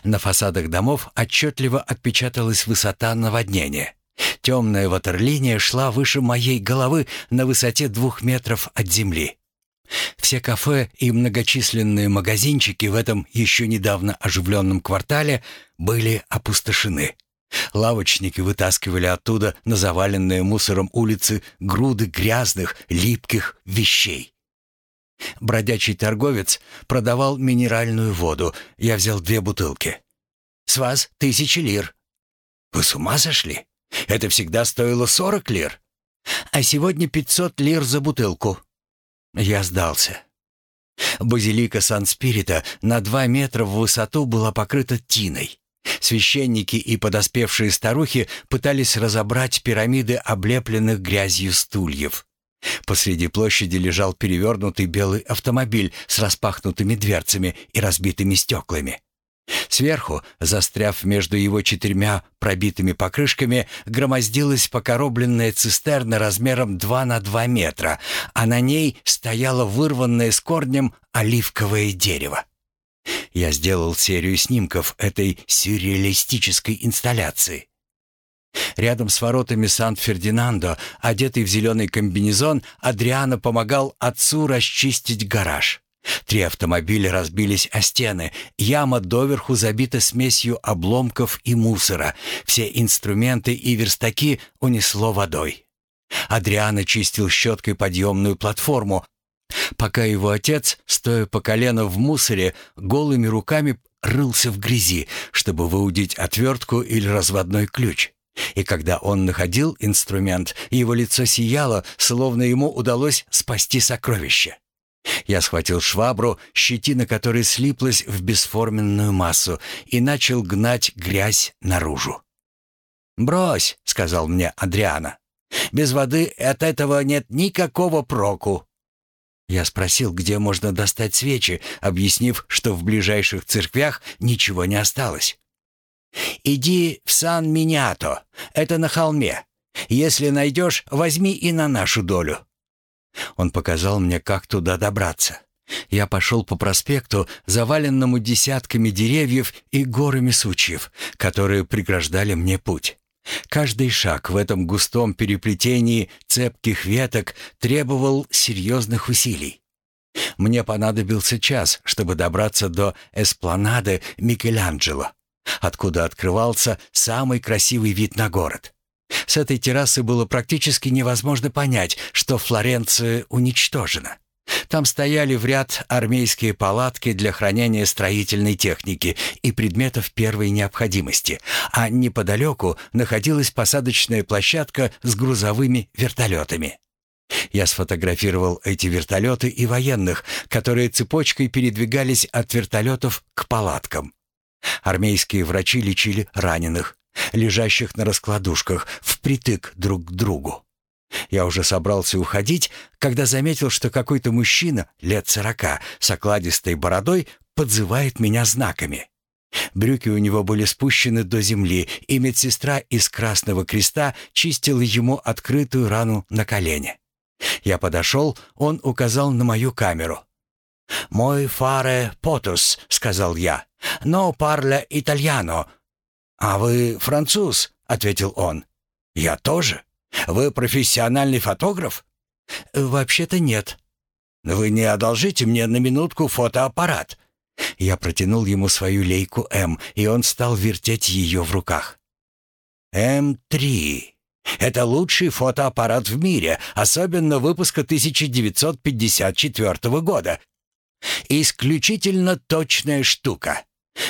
На фасадах домов отчетливо отпечаталась высота наводнения. Темная ватерлиния шла выше моей головы на высоте двух метров от земли. Все кафе и многочисленные магазинчики в этом еще недавно оживленном квартале были опустошены. Лавочники вытаскивали оттуда на заваленные мусором улицы груды грязных, липких вещей. Бродячий торговец продавал минеральную воду. Я взял две бутылки. «С вас тысячи лир». «Вы с ума сошли? Это всегда стоило сорок лир. А сегодня пятьсот лир за бутылку». Я сдался. Базилика Сан-Спирита на два метра в высоту была покрыта тиной. Священники и подоспевшие старухи пытались разобрать пирамиды облепленных грязью стульев. Посреди площади лежал перевернутый белый автомобиль с распахнутыми дверцами и разбитыми стеклами. Сверху, застряв между его четырьмя пробитыми покрышками, громоздилась покоробленная цистерна размером 2 на 2 метра, а на ней стояло вырванное с корнем оливковое дерево. Я сделал серию снимков этой сюрреалистической инсталляции. Рядом с воротами Сан-Фердинандо, одетый в зеленый комбинезон, Адриано помогал отцу расчистить гараж. Три автомобиля разбились о стены, яма доверху забита смесью обломков и мусора, все инструменты и верстаки унесло водой. Адриано чистил щеткой подъемную платформу, пока его отец, стоя по колено в мусоре, голыми руками рылся в грязи, чтобы выудить отвертку или разводной ключ. И когда он находил инструмент, его лицо сияло, словно ему удалось спасти сокровище. Я схватил швабру, щетина которой слиплась в бесформенную массу, и начал гнать грязь наружу. «Брось», — сказал мне Адриана. «Без воды от этого нет никакого проку». Я спросил, где можно достать свечи, объяснив, что в ближайших церквях ничего не осталось. «Иди в Сан-Минято, это на холме. Если найдешь, возьми и на нашу долю». Он показал мне, как туда добраться. Я пошел по проспекту, заваленному десятками деревьев и горами сучьев, которые преграждали мне путь. Каждый шаг в этом густом переплетении цепких веток требовал серьезных усилий. Мне понадобился час, чтобы добраться до эспланады Микеланджело, откуда открывался самый красивый вид на город. С этой террасы было практически невозможно понять, что Флоренция уничтожена. Там стояли в ряд армейские палатки для хранения строительной техники и предметов первой необходимости, а неподалеку находилась посадочная площадка с грузовыми вертолетами. Я сфотографировал эти вертолеты и военных, которые цепочкой передвигались от вертолетов к палаткам. Армейские врачи лечили раненых, лежащих на раскладушках, впритык друг к другу. Я уже собрался уходить, когда заметил, что какой-то мужчина лет сорока с окладистой бородой подзывает меня знаками. Брюки у него были спущены до земли, и медсестра из Красного Креста чистила ему открытую рану на колене. Я подошел, он указал на мою камеру. «Мой фаре потус», — сказал я, — «но парля итальяно». «А вы француз», — ответил он. «Я тоже». Вы профессиональный фотограф? Вообще-то нет. Вы не одолжите мне на минутку фотоаппарат. Я протянул ему свою лейку М, и он стал вертеть ее в руках. М3. Это лучший фотоаппарат в мире, особенно выпуска 1954 года. Исключительно точная штука.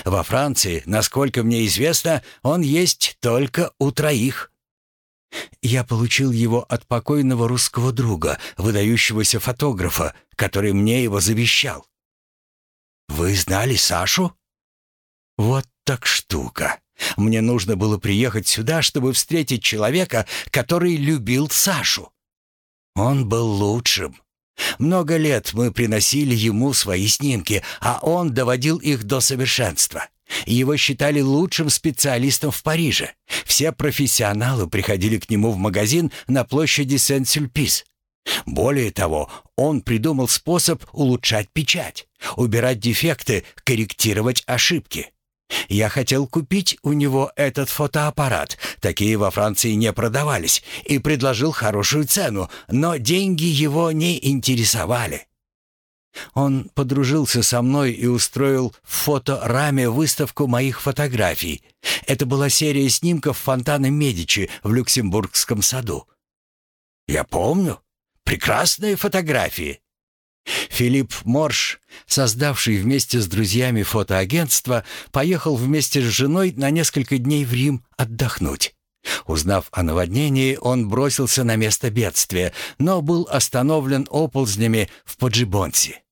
Во Франции, насколько мне известно, он есть только у троих. Я получил его от покойного русского друга, выдающегося фотографа, который мне его завещал. Вы знали Сашу? Вот так штука. Мне нужно было приехать сюда, чтобы встретить человека, который любил Сашу. Он был лучшим. Много лет мы приносили ему свои снимки, а он доводил их до совершенства. Его считали лучшим специалистом в Париже. Все профессионалы приходили к нему в магазин на площади Сен-Сюльпис. Более того, он придумал способ улучшать печать, убирать дефекты, корректировать ошибки. Я хотел купить у него этот фотоаппарат, такие во Франции не продавались, и предложил хорошую цену, но деньги его не интересовали. Он подружился со мной и устроил в фотораме выставку моих фотографий. Это была серия снимков фонтана Медичи в Люксембургском саду. Я помню. Прекрасные фотографии. Филипп Морш, создавший вместе с друзьями фотоагентство, поехал вместе с женой на несколько дней в Рим отдохнуть. Узнав о наводнении, он бросился на место бедствия, но был остановлен оползнями в Поджибонсе.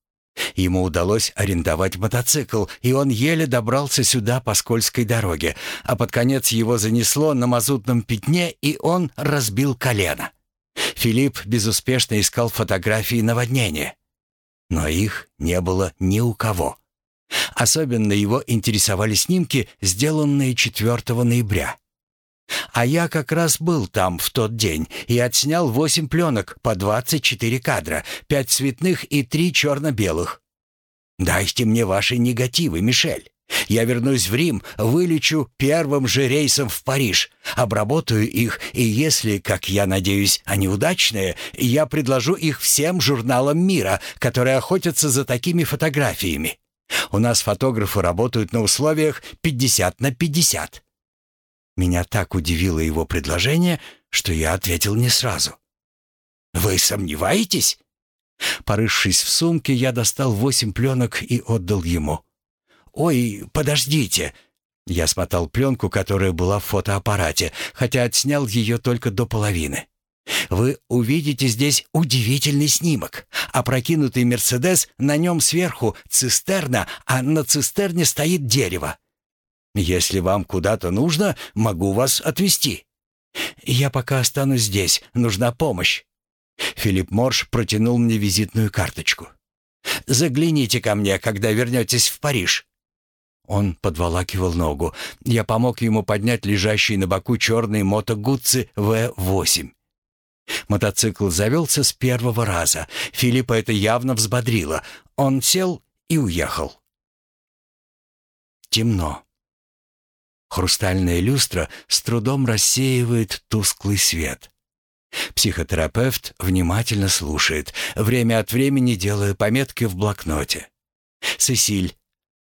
Ему удалось арендовать мотоцикл, и он еле добрался сюда по скользкой дороге, а под конец его занесло на мазутном пятне, и он разбил колено. Филипп безуспешно искал фотографии наводнения. Но их не было ни у кого. Особенно его интересовали снимки, сделанные 4 ноября. А я как раз был там в тот день и отснял восемь пленок по 24 кадра, пять цветных и три черно-белых. Дайте мне ваши негативы, Мишель. Я вернусь в Рим, вылечу первым же рейсом в Париж, обработаю их, и если, как я надеюсь, они удачные, я предложу их всем журналам мира, которые охотятся за такими фотографиями. У нас фотографы работают на условиях 50 на 50. Меня так удивило его предложение, что я ответил не сразу. «Вы сомневаетесь?» Порывшись в сумке, я достал восемь пленок и отдал ему. «Ой, подождите!» Я смотал пленку, которая была в фотоаппарате, хотя отснял ее только до половины. «Вы увидите здесь удивительный снимок. Опрокинутый «Мерседес», на нем сверху цистерна, а на цистерне стоит дерево. Если вам куда-то нужно, могу вас отвезти. Я пока останусь здесь, нужна помощь. Филипп Морш протянул мне визитную карточку. «Загляните ко мне, когда вернетесь в Париж». Он подволакивал ногу. Я помог ему поднять лежащий на боку черный мотогудцы В-8. Мотоцикл завелся с первого раза. Филиппа это явно взбодрило. Он сел и уехал. Темно. Хрустальная люстра с трудом рассеивает тусклый свет. Психотерапевт внимательно слушает, время от времени делая пометки в блокноте. Сесиль,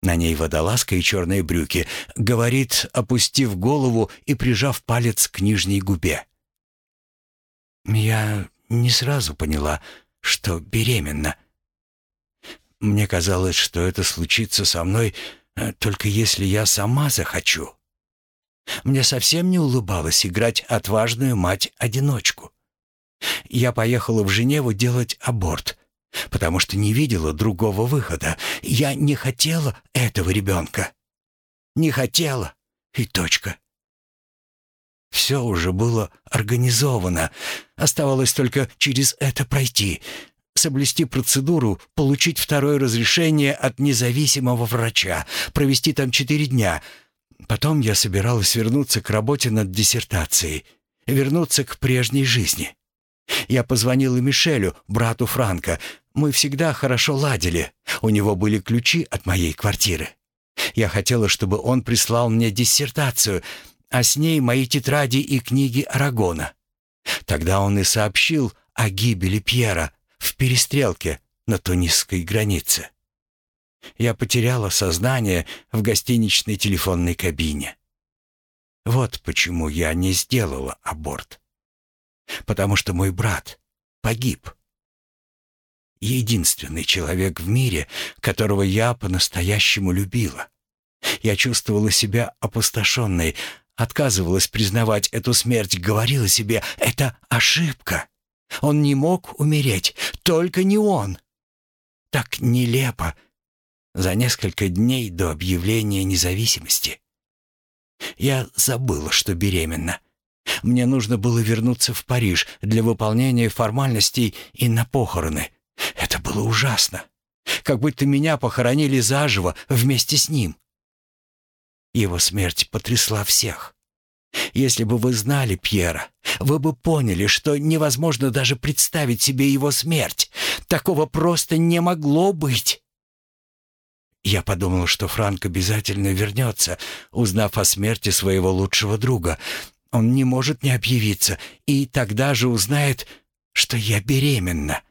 на ней водолазка и черные брюки, говорит, опустив голову и прижав палец к нижней губе. «Я не сразу поняла, что беременна. Мне казалось, что это случится со мной э, только если я сама захочу. Мне совсем не улыбалось играть отважную мать-одиночку. Я поехала в Женеву делать аборт, потому что не видела другого выхода. Я не хотела этого ребенка. Не хотела. И точка. Все уже было организовано. Оставалось только через это пройти. Соблюсти процедуру, получить второе разрешение от независимого врача, провести там четыре дня — Потом я собиралась вернуться к работе над диссертацией, вернуться к прежней жизни. Я позвонила Мишелю, брату Франка. Мы всегда хорошо ладили. У него были ключи от моей квартиры. Я хотела, чтобы он прислал мне диссертацию, а с ней мои тетради и книги Арагона. Тогда он и сообщил о гибели Пьера в перестрелке на тунисской границе. Я потеряла сознание в гостиничной телефонной кабине. Вот почему я не сделала аборт. Потому что мой брат погиб. Единственный человек в мире, которого я по-настоящему любила. Я чувствовала себя опустошенной, отказывалась признавать эту смерть, говорила себе «это ошибка». Он не мог умереть, только не он. Так нелепо, за несколько дней до объявления независимости. Я забыла, что беременна. Мне нужно было вернуться в Париж для выполнения формальностей и на похороны. Это было ужасно. Как будто меня похоронили заживо вместе с ним. Его смерть потрясла всех. Если бы вы знали Пьера, вы бы поняли, что невозможно даже представить себе его смерть. Такого просто не могло быть. Я подумал, что Франк обязательно вернется, узнав о смерти своего лучшего друга. Он не может не объявиться, и тогда же узнает, что я беременна.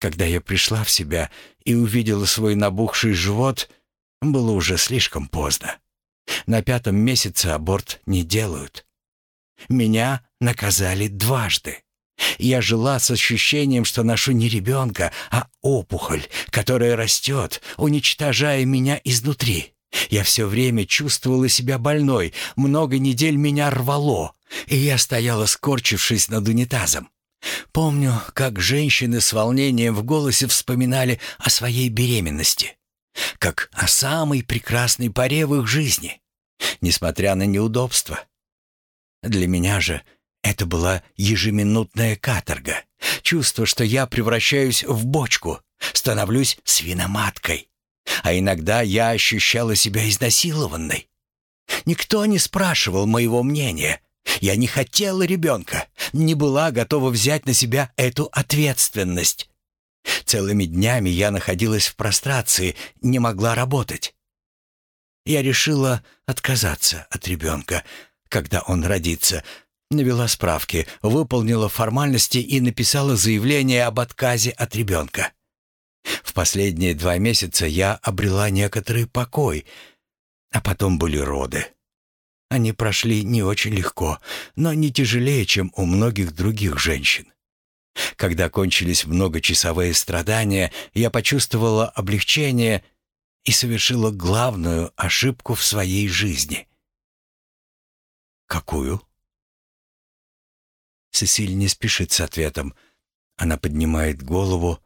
Когда я пришла в себя и увидела свой набухший живот, было уже слишком поздно. На пятом месяце аборт не делают. Меня наказали дважды. Я жила с ощущением, что ношу не ребенка, а опухоль, которая растет, уничтожая меня изнутри. Я все время чувствовала себя больной, много недель меня рвало, и я стояла, скорчившись над унитазом. Помню, как женщины с волнением в голосе вспоминали о своей беременности, как о самой прекрасной паре в их жизни, несмотря на неудобства. Для меня же — это была ежеминутная каторга. Чувство, что я превращаюсь в бочку, становлюсь свиноматкой. А иногда я ощущала себя изнасилованной. Никто не спрашивал моего мнения. Я не хотела ребенка, не была готова взять на себя эту ответственность. Целыми днями я находилась в прострации, не могла работать. Я решила отказаться от ребенка, когда он родится, Навела справки, выполнила формальности и написала заявление об отказе от ребенка. В последние два месяца я обрела некоторый покой, а потом были роды. Они прошли не очень легко, но не тяжелее, чем у многих других женщин. Когда кончились многочасовые страдания, я почувствовала облегчение и совершила главную ошибку в своей жизни. Какую? Сесиль не спешит с ответом. Она поднимает голову,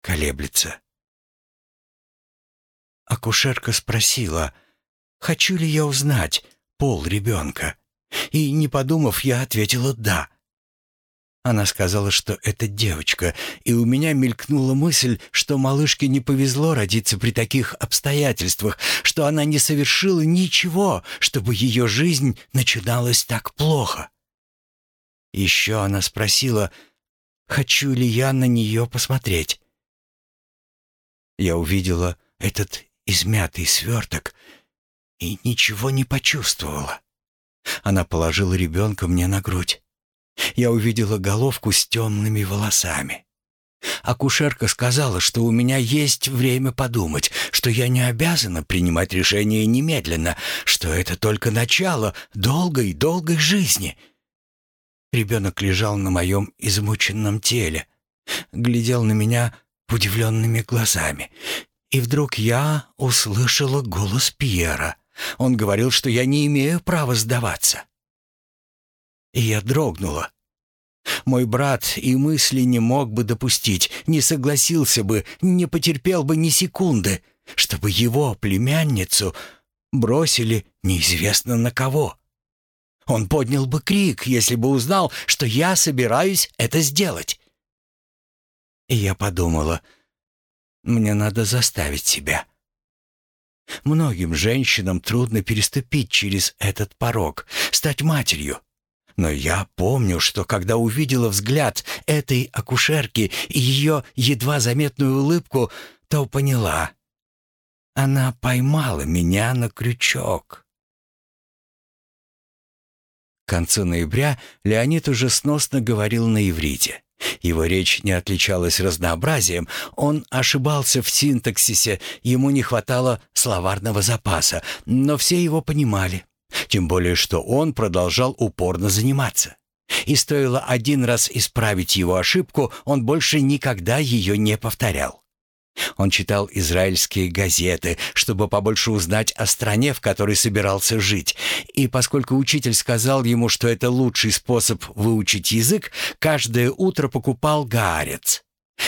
колеблется. Акушерка спросила, хочу ли я узнать пол ребенка. И, не подумав, я ответила «да». Она сказала, что это девочка, и у меня мелькнула мысль, что малышке не повезло родиться при таких обстоятельствах, что она не совершила ничего, чтобы ее жизнь начиналась так плохо. Еще она спросила, хочу ли я на нее посмотреть. Я увидела этот измятый сверток и ничего не почувствовала. Она положила ребенка мне на грудь. Я увидела головку с темными волосами. Акушерка сказала, что у меня есть время подумать, что я не обязана принимать решение немедленно, что это только начало долгой-долгой жизни. Ребенок лежал на моем измученном теле, глядел на меня удивленными глазами. И вдруг я услышала голос Пьера. Он говорил, что я не имею права сдаваться. И я дрогнула. Мой брат и мысли не мог бы допустить, не согласился бы, не потерпел бы ни секунды, чтобы его племянницу бросили неизвестно на кого. Он поднял бы крик, если бы узнал, что я собираюсь это сделать. И я подумала, мне надо заставить себя. Многим женщинам трудно переступить через этот порог, стать матерью. Но я помню, что когда увидела взгляд этой акушерки и ее едва заметную улыбку, то поняла. Она поймала меня на крючок. К концу ноября Леонид уже сносно говорил на иврите. Его речь не отличалась разнообразием, он ошибался в синтаксисе, ему не хватало словарного запаса, но все его понимали. Тем более, что он продолжал упорно заниматься. И стоило один раз исправить его ошибку, он больше никогда ее не повторял. Он читал израильские газеты, чтобы побольше узнать о стране, в которой собирался жить. И поскольку учитель сказал ему, что это лучший способ выучить язык, каждое утро покупал «Гаарец».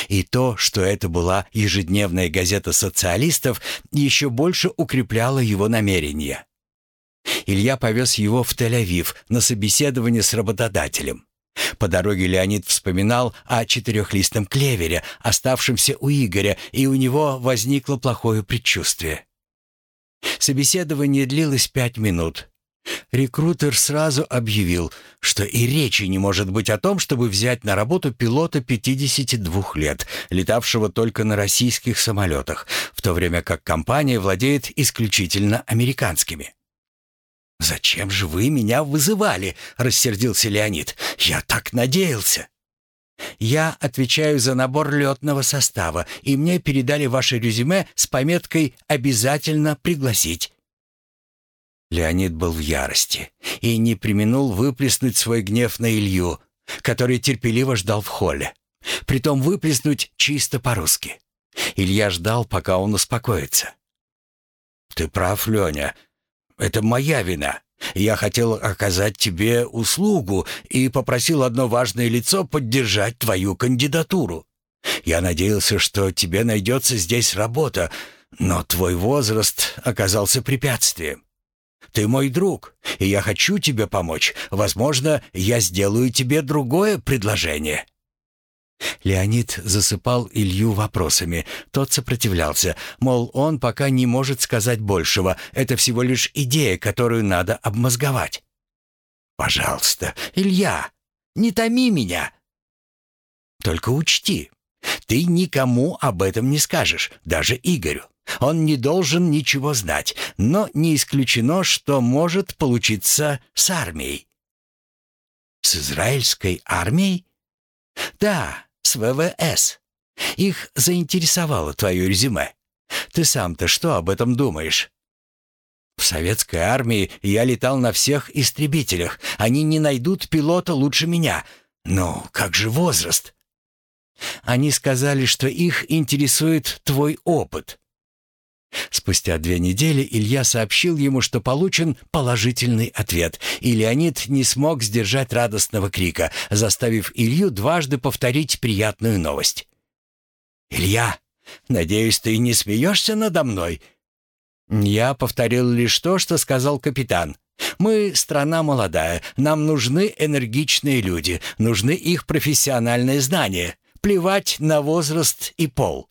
И то, что это была ежедневная газета социалистов, еще больше укрепляло его намерения. Илья повез его в Тель-Авив на собеседование с работодателем. По дороге Леонид вспоминал о четырехлистном клевере, оставшемся у Игоря, и у него возникло плохое предчувствие. Собеседование длилось пять минут. Рекрутер сразу объявил, что и речи не может быть о том, чтобы взять на работу пилота 52 лет, летавшего только на российских самолетах, в то время как компания владеет исключительно американскими. «Зачем же вы меня вызывали?» — рассердился Леонид. «Я так надеялся». «Я отвечаю за набор летного состава, и мне передали ваше резюме с пометкой «Обязательно пригласить». Леонид был в ярости и не применул выплеснуть свой гнев на Илью, который терпеливо ждал в холле. Притом выплеснуть чисто по-русски. Илья ждал, пока он успокоится. «Ты прав, Леня. Это моя вина. Я хотел оказать тебе услугу и попросил одно важное лицо поддержать твою кандидатуру. Я надеялся, что тебе найдется здесь работа, но твой возраст оказался препятствием. Ты мой друг, и я хочу тебе помочь. Возможно, я сделаю тебе другое предложение. Леонид засыпал Илью вопросами. Тот сопротивлялся, мол, он пока не может сказать большего. Это всего лишь идея, которую надо обмозговать. «Пожалуйста, Илья, не томи меня!» «Только учти, ты никому об этом не скажешь, даже Игорю. Он не должен ничего знать, но не исключено, что может получиться с армией». «С израильской армией?» «Да, с ВВС. Их заинтересовало твое резюме. Ты сам-то что об этом думаешь? В советской армии я летал на всех истребителях. Они не найдут пилота лучше меня. Но как же возраст? Они сказали, что их интересует твой опыт. Спустя две недели Илья сообщил ему, что получен положительный ответ, и Леонид не смог сдержать радостного крика, заставив Илью дважды повторить приятную новость. «Илья, надеюсь, ты не смеешься надо мной?» Я повторил лишь то, что сказал капитан. «Мы страна молодая, нам нужны энергичные люди, нужны их профессиональные знания. Плевать на возраст и пол».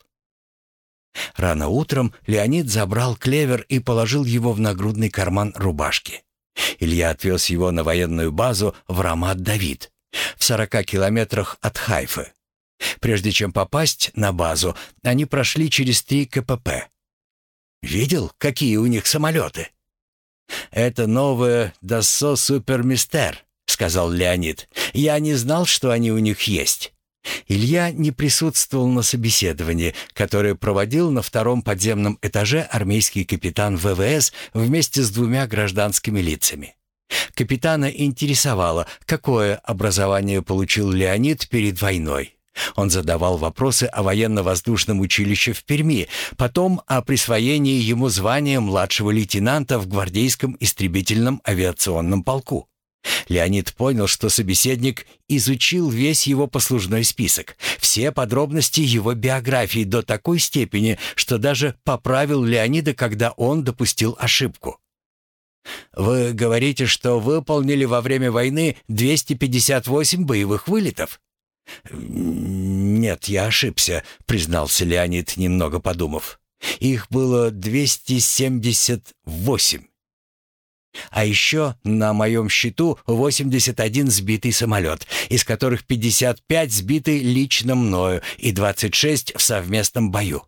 Рано утром Леонид забрал клевер и положил его в нагрудный карман рубашки. Илья отвез его на военную базу в Рамат-Давид, в 40 километрах от Хайфы. Прежде чем попасть на базу, они прошли через три КПП. «Видел, какие у них самолеты?» «Это новое Dassault Супермистер», — сказал Леонид. «Я не знал, что они у них есть. Илья не присутствовал на собеседовании, которое проводил на втором подземном этаже армейский капитан ВВС вместе с двумя гражданскими лицами. Капитана интересовало, какое образование получил Леонид перед войной. Он задавал вопросы о военно-воздушном училище в Перми, потом о присвоении ему звания младшего лейтенанта в гвардейском истребительном авиационном полку. Леонид понял, что собеседник изучил весь его послужной список, все подробности его биографии до такой степени, что даже поправил Леонида, когда он допустил ошибку. «Вы говорите, что выполнили во время войны 258 боевых вылетов?» «Нет, я ошибся», — признался Леонид, немного подумав. «Их было 278». А еще на моем счету 81 сбитый самолет, из которых 55 сбиты лично мною и 26 в совместном бою.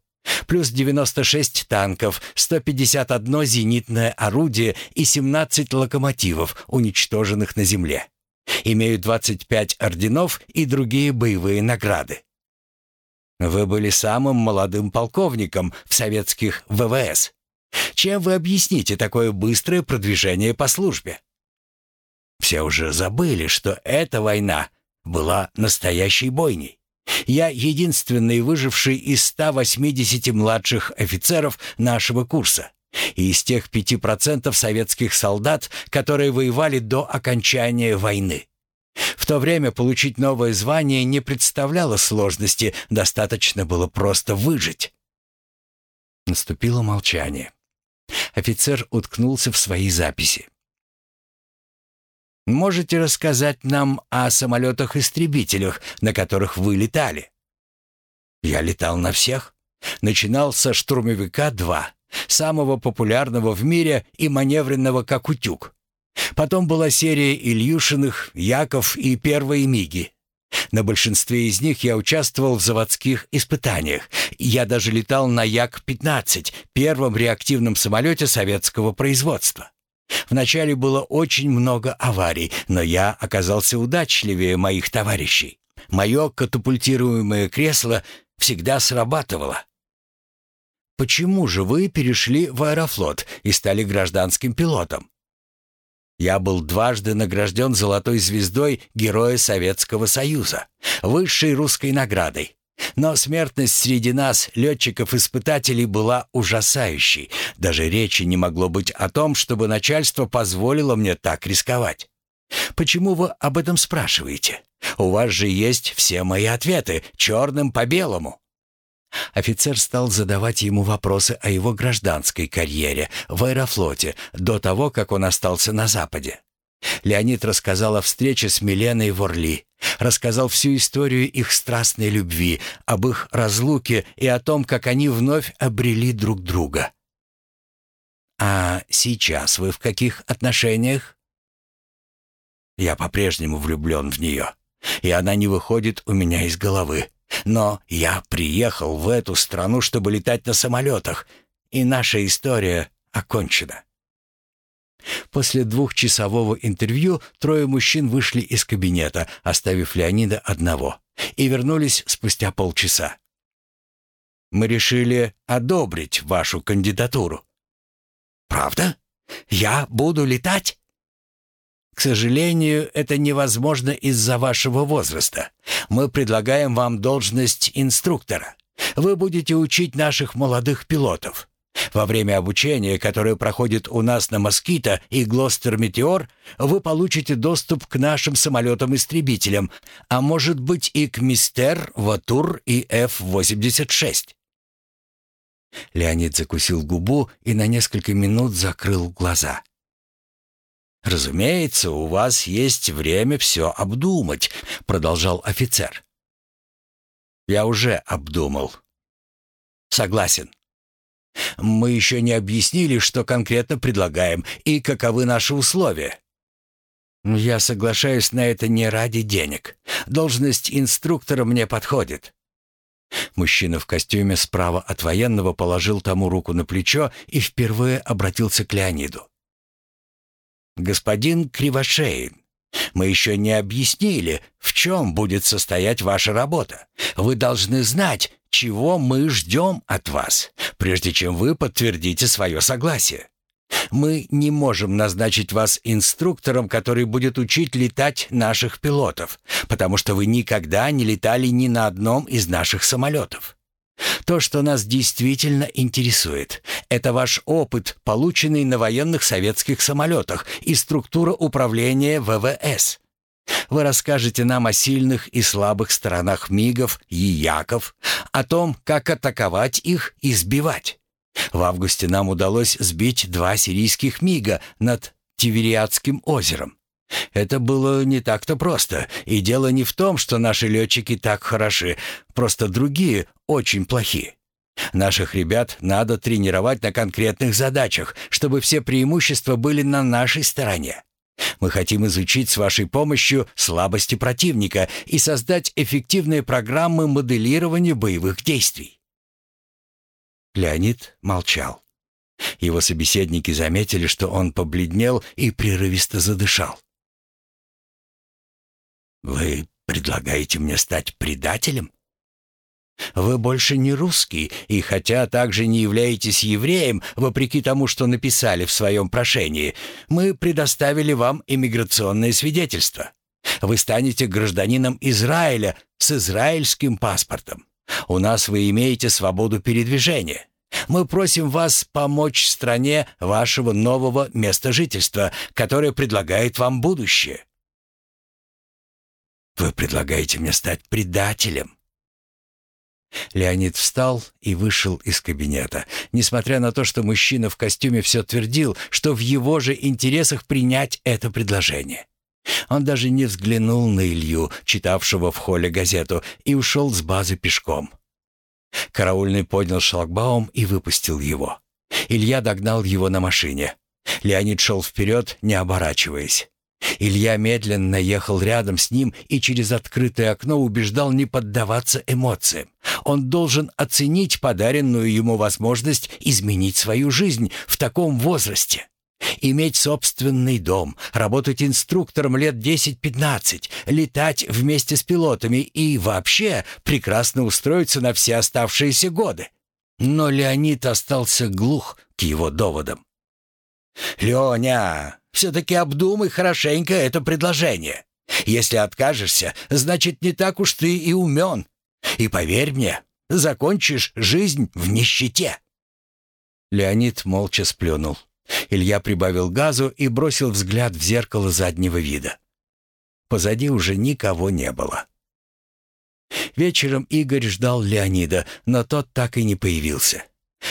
Плюс 96 танков, 151 зенитное орудие и 17 локомотивов, уничтоженных на земле. Имею 25 орденов и другие боевые награды. Вы были самым молодым полковником в советских ВВС. Чем вы объясните такое быстрое продвижение по службе? Все уже забыли, что эта война была настоящей бойней. Я единственный выживший из 180 младших офицеров нашего курса и из тех 5% советских солдат, которые воевали до окончания войны. В то время получить новое звание не представляло сложности, достаточно было просто выжить. Наступило молчание. Офицер уткнулся в свои записи. «Можете рассказать нам о самолетах-истребителях, на которых вы летали?» «Я летал на всех. Начинал со штурмовика-2, самого популярного в мире и маневренного как утюг. Потом была серия Ильюшиных, Яков и первые Миги. На большинстве из них я участвовал в заводских испытаниях. Я даже летал на Як-15, первом реактивном самолете советского производства. Вначале было очень много аварий, но я оказался удачливее моих товарищей. Мое катапультируемое кресло всегда срабатывало. Почему же вы перешли в аэрофлот и стали гражданским пилотом? Я был дважды награжден золотой звездой Героя Советского Союза, высшей русской наградой. Но смертность среди нас, летчиков-испытателей, была ужасающей. Даже речи не могло быть о том, чтобы начальство позволило мне так рисковать. Почему вы об этом спрашиваете? У вас же есть все мои ответы, черным по белому. Офицер стал задавать ему вопросы о его гражданской карьере в аэрофлоте до того, как он остался на Западе. Леонид рассказал о встрече с Миленой Ворли, рассказал всю историю их страстной любви, об их разлуке и о том, как они вновь обрели друг друга. «А сейчас вы в каких отношениях?» «Я по-прежнему влюблен в нее, и она не выходит у меня из головы. Но я приехал в эту страну, чтобы летать на самолетах, и наша история окончена. После двухчасового интервью трое мужчин вышли из кабинета, оставив Леонида одного, и вернулись спустя полчаса. «Мы решили одобрить вашу кандидатуру». «Правда? Я буду летать?» К сожалению, это невозможно из-за вашего возраста. Мы предлагаем вам должность инструктора. Вы будете учить наших молодых пилотов. Во время обучения, которое проходит у нас на «Москито» и «Глостер Метеор», вы получите доступ к нашим самолетам-истребителям, а может быть и к «Мистер», «Ватур» и F-86. Леонид закусил губу и на несколько минут закрыл глаза. «Разумеется, у вас есть время все обдумать», — продолжал офицер. «Я уже обдумал». «Согласен. Мы еще не объяснили, что конкретно предлагаем и каковы наши условия». «Я соглашаюсь на это не ради денег. Должность инструктора мне подходит. Мужчина в костюме справа от военного положил тому руку на плечо и впервые обратился к Леониду. «Господин Кривошеин, мы еще не объяснили, в чем будет состоять ваша работа. Вы должны знать, чего мы ждем от вас, прежде чем вы подтвердите свое согласие. Мы не можем назначить вас инструктором, который будет учить летать наших пилотов, потому что вы никогда не летали ни на одном из наших самолетов. То, что нас действительно интересует, это ваш опыт, полученный на военных советских самолетах и структура управления ВВС. Вы расскажете нам о сильных и слабых сторонах МИГов и Яков, о том, как атаковать их и сбивать. В августе нам удалось сбить два сирийских МиГа над Тивериадским озером. Это было не так-то просто, и дело не в том, что наши летчики так хороши, просто другие очень плохи. Наших ребят надо тренировать на конкретных задачах, чтобы все преимущества были на нашей стороне. Мы хотим изучить с вашей помощью слабости противника и создать эффективные программы моделирования боевых действий. Леонид молчал. Его собеседники заметили, что он побледнел и прерывисто задышал. «Вы предлагаете мне стать предателем? Вы больше не русский, и хотя также не являетесь евреем, вопреки тому, что написали в своем прошении, мы предоставили вам иммиграционное свидетельство. Вы станете гражданином Израиля с израильским паспортом. У нас вы имеете свободу передвижения. Мы просим вас помочь стране вашего нового места жительства, которое предлагает вам будущее. Вы предлагаете мне стать предателем. Леонид встал и вышел из кабинета, несмотря на то, что мужчина в костюме все твердил, что в его же интересах принять это предложение. Он даже не взглянул на Илью, читавшего в холле газету, и ушел с базы пешком. Караульный поднял шлагбаум и выпустил его. Илья догнал его на машине. Леонид шел вперед, не оборачиваясь. Илья медленно ехал рядом с ним и через открытое окно убеждал не поддаваться эмоциям. Он должен оценить подаренную ему возможность изменить свою жизнь в таком возрасте. Иметь собственный дом, работать инструктором лет 10-15, летать вместе с пилотами и вообще прекрасно устроиться на все оставшиеся годы. Но Леонид остался глух к его доводам. «Леня, все-таки обдумай хорошенько это предложение. Если откажешься, значит, не так уж ты и умен. И поверь мне, закончишь жизнь в нищете». Леонид молча сплюнул. Илья прибавил газу и бросил взгляд в зеркало заднего вида. Позади уже никого не было. Вечером Игорь ждал Леонида, но тот так и не появился.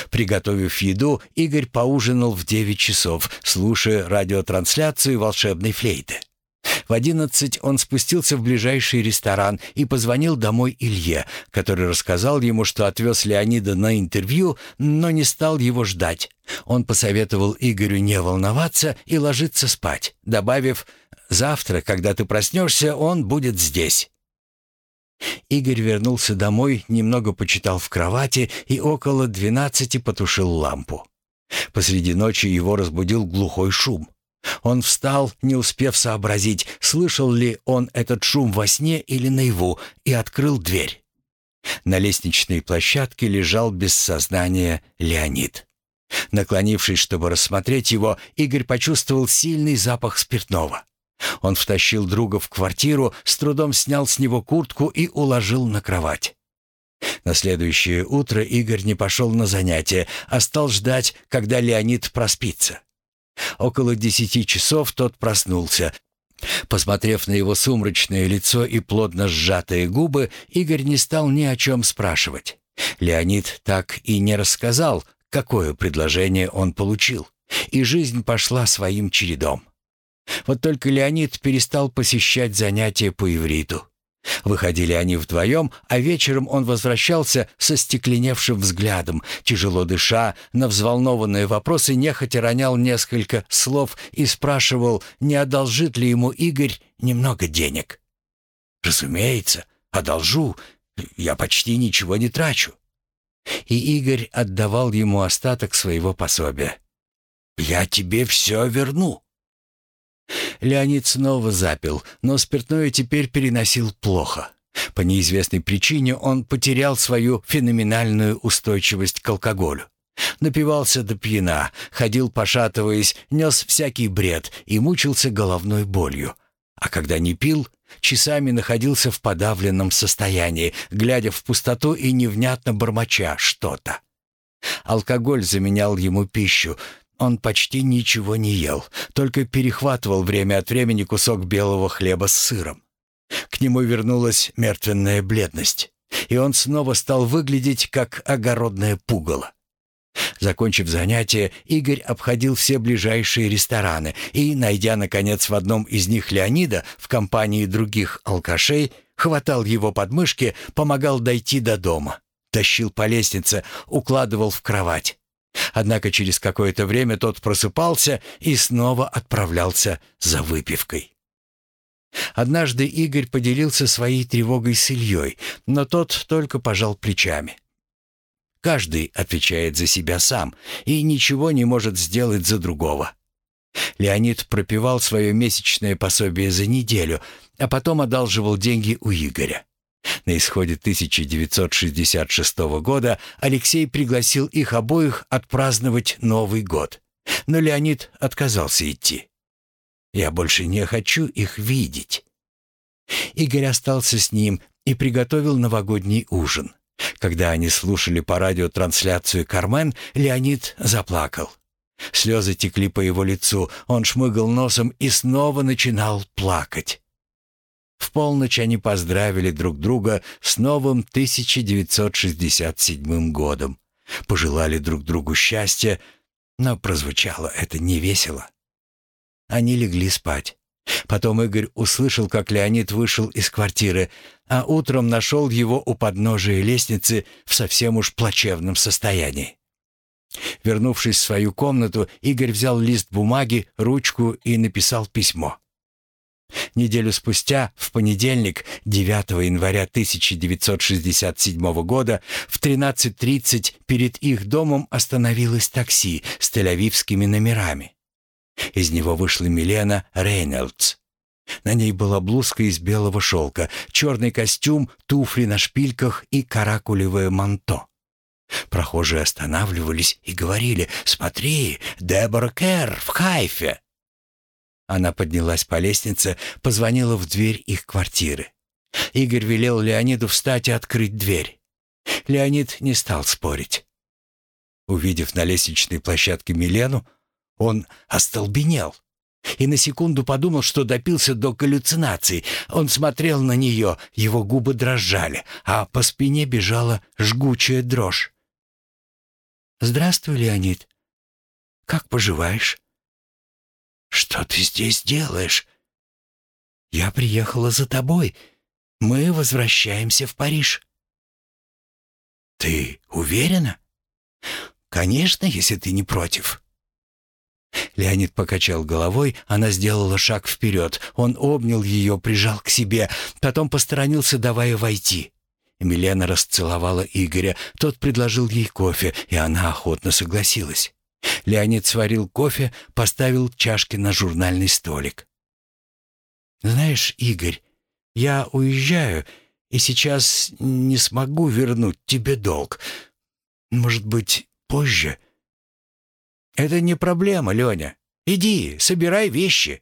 Приготовив еду, Игорь поужинал в девять часов, слушая радиотрансляцию волшебной флейты. В одиннадцать он спустился в ближайший ресторан и позвонил домой Илье, который рассказал ему, что отвез Леонида на интервью, но не стал его ждать. Он посоветовал Игорю не волноваться и ложиться спать, добавив «Завтра, когда ты проснешься, он будет здесь». Игорь вернулся домой, немного почитал в кровати и около двенадцати потушил лампу. Посреди ночи его разбудил глухой шум. Он встал, не успев сообразить, слышал ли он этот шум во сне или наяву, и открыл дверь. На лестничной площадке лежал без сознания Леонид. Наклонившись, чтобы рассмотреть его, Игорь почувствовал сильный запах спиртного. Он втащил друга в квартиру, с трудом снял с него куртку и уложил на кровать. На следующее утро Игорь не пошел на занятия, а стал ждать, когда Леонид проспится. Около десяти часов тот проснулся. Посмотрев на его сумрачное лицо и плотно сжатые губы, Игорь не стал ни о чем спрашивать. Леонид так и не рассказал, какое предложение он получил, и жизнь пошла своим чередом. Вот только Леонид перестал посещать занятия по ивриту. Выходили они вдвоем, а вечером он возвращался со стекленевшим взглядом, тяжело дыша, на взволнованные вопросы нехотя ронял несколько слов и спрашивал, не одолжит ли ему Игорь немного денег. «Разумеется, одолжу, я почти ничего не трачу». И Игорь отдавал ему остаток своего пособия. «Я тебе все верну». Леонид снова запил, но спиртное теперь переносил плохо. По неизвестной причине он потерял свою феноменальную устойчивость к алкоголю. Напивался до пьяна, ходил пошатываясь, нес всякий бред и мучился головной болью. А когда не пил, часами находился в подавленном состоянии, глядя в пустоту и невнятно бормоча что-то. Алкоголь заменял ему пищу, он почти ничего не ел, только перехватывал время от времени кусок белого хлеба с сыром. К нему вернулась мертвенная бледность, и он снова стал выглядеть как огородное пугало. Закончив занятие, Игорь обходил все ближайшие рестораны и, найдя, наконец, в одном из них Леонида в компании других алкашей, хватал его подмышки, помогал дойти до дома, тащил по лестнице, укладывал в кровать. Однако через какое-то время тот просыпался и снова отправлялся за выпивкой. Однажды Игорь поделился своей тревогой с Ильей, но тот только пожал плечами. Каждый отвечает за себя сам и ничего не может сделать за другого. Леонид пропивал свое месячное пособие за неделю, а потом одалживал деньги у Игоря. На исходе 1966 года Алексей пригласил их обоих отпраздновать Новый год. Но Леонид отказался идти. «Я больше не хочу их видеть». Игорь остался с ним и приготовил новогодний ужин. Когда они слушали по радио трансляцию «Кармен», Леонид заплакал. Слезы текли по его лицу, он шмыгал носом и снова начинал плакать. В полночь они поздравили друг друга с новым 1967 годом, пожелали друг другу счастья, но прозвучало это невесело. Они легли спать. Потом Игорь услышал, как Леонид вышел из квартиры, а утром нашел его у подножия лестницы в совсем уж плачевном состоянии. Вернувшись в свою комнату, Игорь взял лист бумаги, ручку и написал письмо. Неделю спустя, в понедельник, 9 января 1967 года, в 13.30 перед их домом остановилось такси с тель-авивскими номерами. Из него вышла Милена Рейнольдс. На ней была блузка из белого шелка, черный костюм, туфли на шпильках и каракулевое манто. Прохожие останавливались и говорили «Смотри, Дебора Кэр в Хайфе!» Она поднялась по лестнице, позвонила в дверь их квартиры. Игорь велел Леониду встать и открыть дверь. Леонид не стал спорить. Увидев на лестничной площадке Милену, он остолбенел и на секунду подумал, что допился до галлюцинаций. Он смотрел на нее, его губы дрожали, а по спине бежала жгучая дрожь. «Здравствуй, Леонид. Как поживаешь?» «Что ты здесь делаешь?» «Я приехала за тобой. Мы возвращаемся в Париж». «Ты уверена?» «Конечно, если ты не против». Леонид покачал головой, она сделала шаг вперед. Он обнял ее, прижал к себе, потом посторонился, давая войти. Милена расцеловала Игоря, тот предложил ей кофе, и она охотно согласилась. Леонид сварил кофе, поставил чашки на журнальный столик. «Знаешь, Игорь, я уезжаю, и сейчас не смогу вернуть тебе долг. Может быть, позже?» «Это не проблема, Леня. Иди, собирай вещи».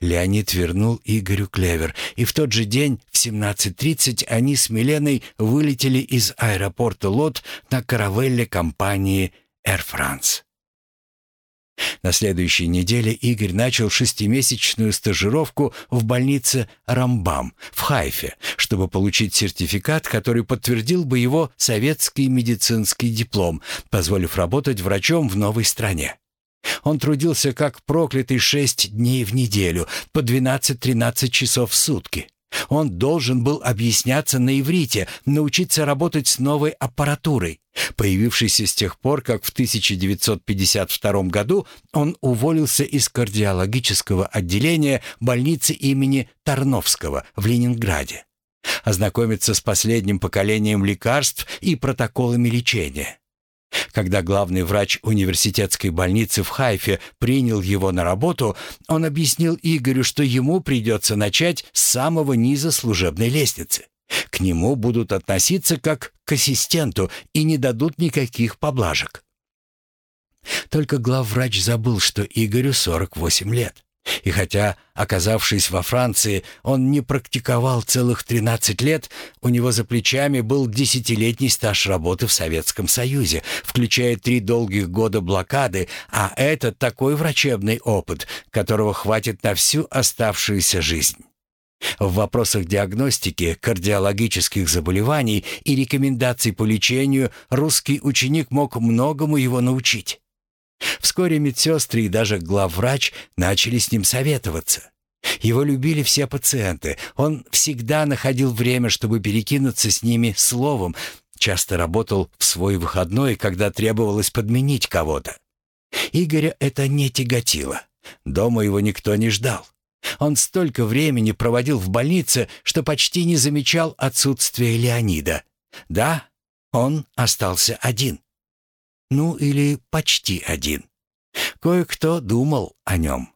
Леонид вернул Игорю клевер, и в тот же день в 17.30 они с Миленой вылетели из аэропорта Лот на каравелле компании Air France. На следующей неделе Игорь начал шестимесячную стажировку в больнице Рамбам в Хайфе, чтобы получить сертификат, который подтвердил бы его советский медицинский диплом, позволив работать врачом в новой стране. Он трудился как проклятый шесть дней в неделю, по 12-13 часов в сутки. Он должен был объясняться на иврите, научиться работать с новой аппаратурой, появившейся с тех пор, как в 1952 году он уволился из кардиологического отделения больницы имени Тарновского в Ленинграде. Ознакомиться с последним поколением лекарств и протоколами лечения. Когда главный врач университетской больницы в Хайфе принял его на работу, он объяснил Игорю, что ему придется начать с самого низа служебной лестницы. К нему будут относиться как к ассистенту и не дадут никаких поблажек. Только главврач забыл, что Игорю 48 лет. И хотя, оказавшись во Франции, он не практиковал целых 13 лет, у него за плечами был десятилетний стаж работы в Советском Союзе, включая три долгих года блокады, а это такой врачебный опыт, которого хватит на всю оставшуюся жизнь. В вопросах диагностики кардиологических заболеваний и рекомендаций по лечению русский ученик мог многому его научить. Вскоре медсестры и даже главврач начали с ним советоваться. Его любили все пациенты. Он всегда находил время, чтобы перекинуться с ними словом. Часто работал в свой выходной, когда требовалось подменить кого-то. Игоря это не тяготило. Дома его никто не ждал. Он столько времени проводил в больнице, что почти не замечал отсутствия Леонида. Да, он остался один. Ну или почти один. Кое-кто думал о нем.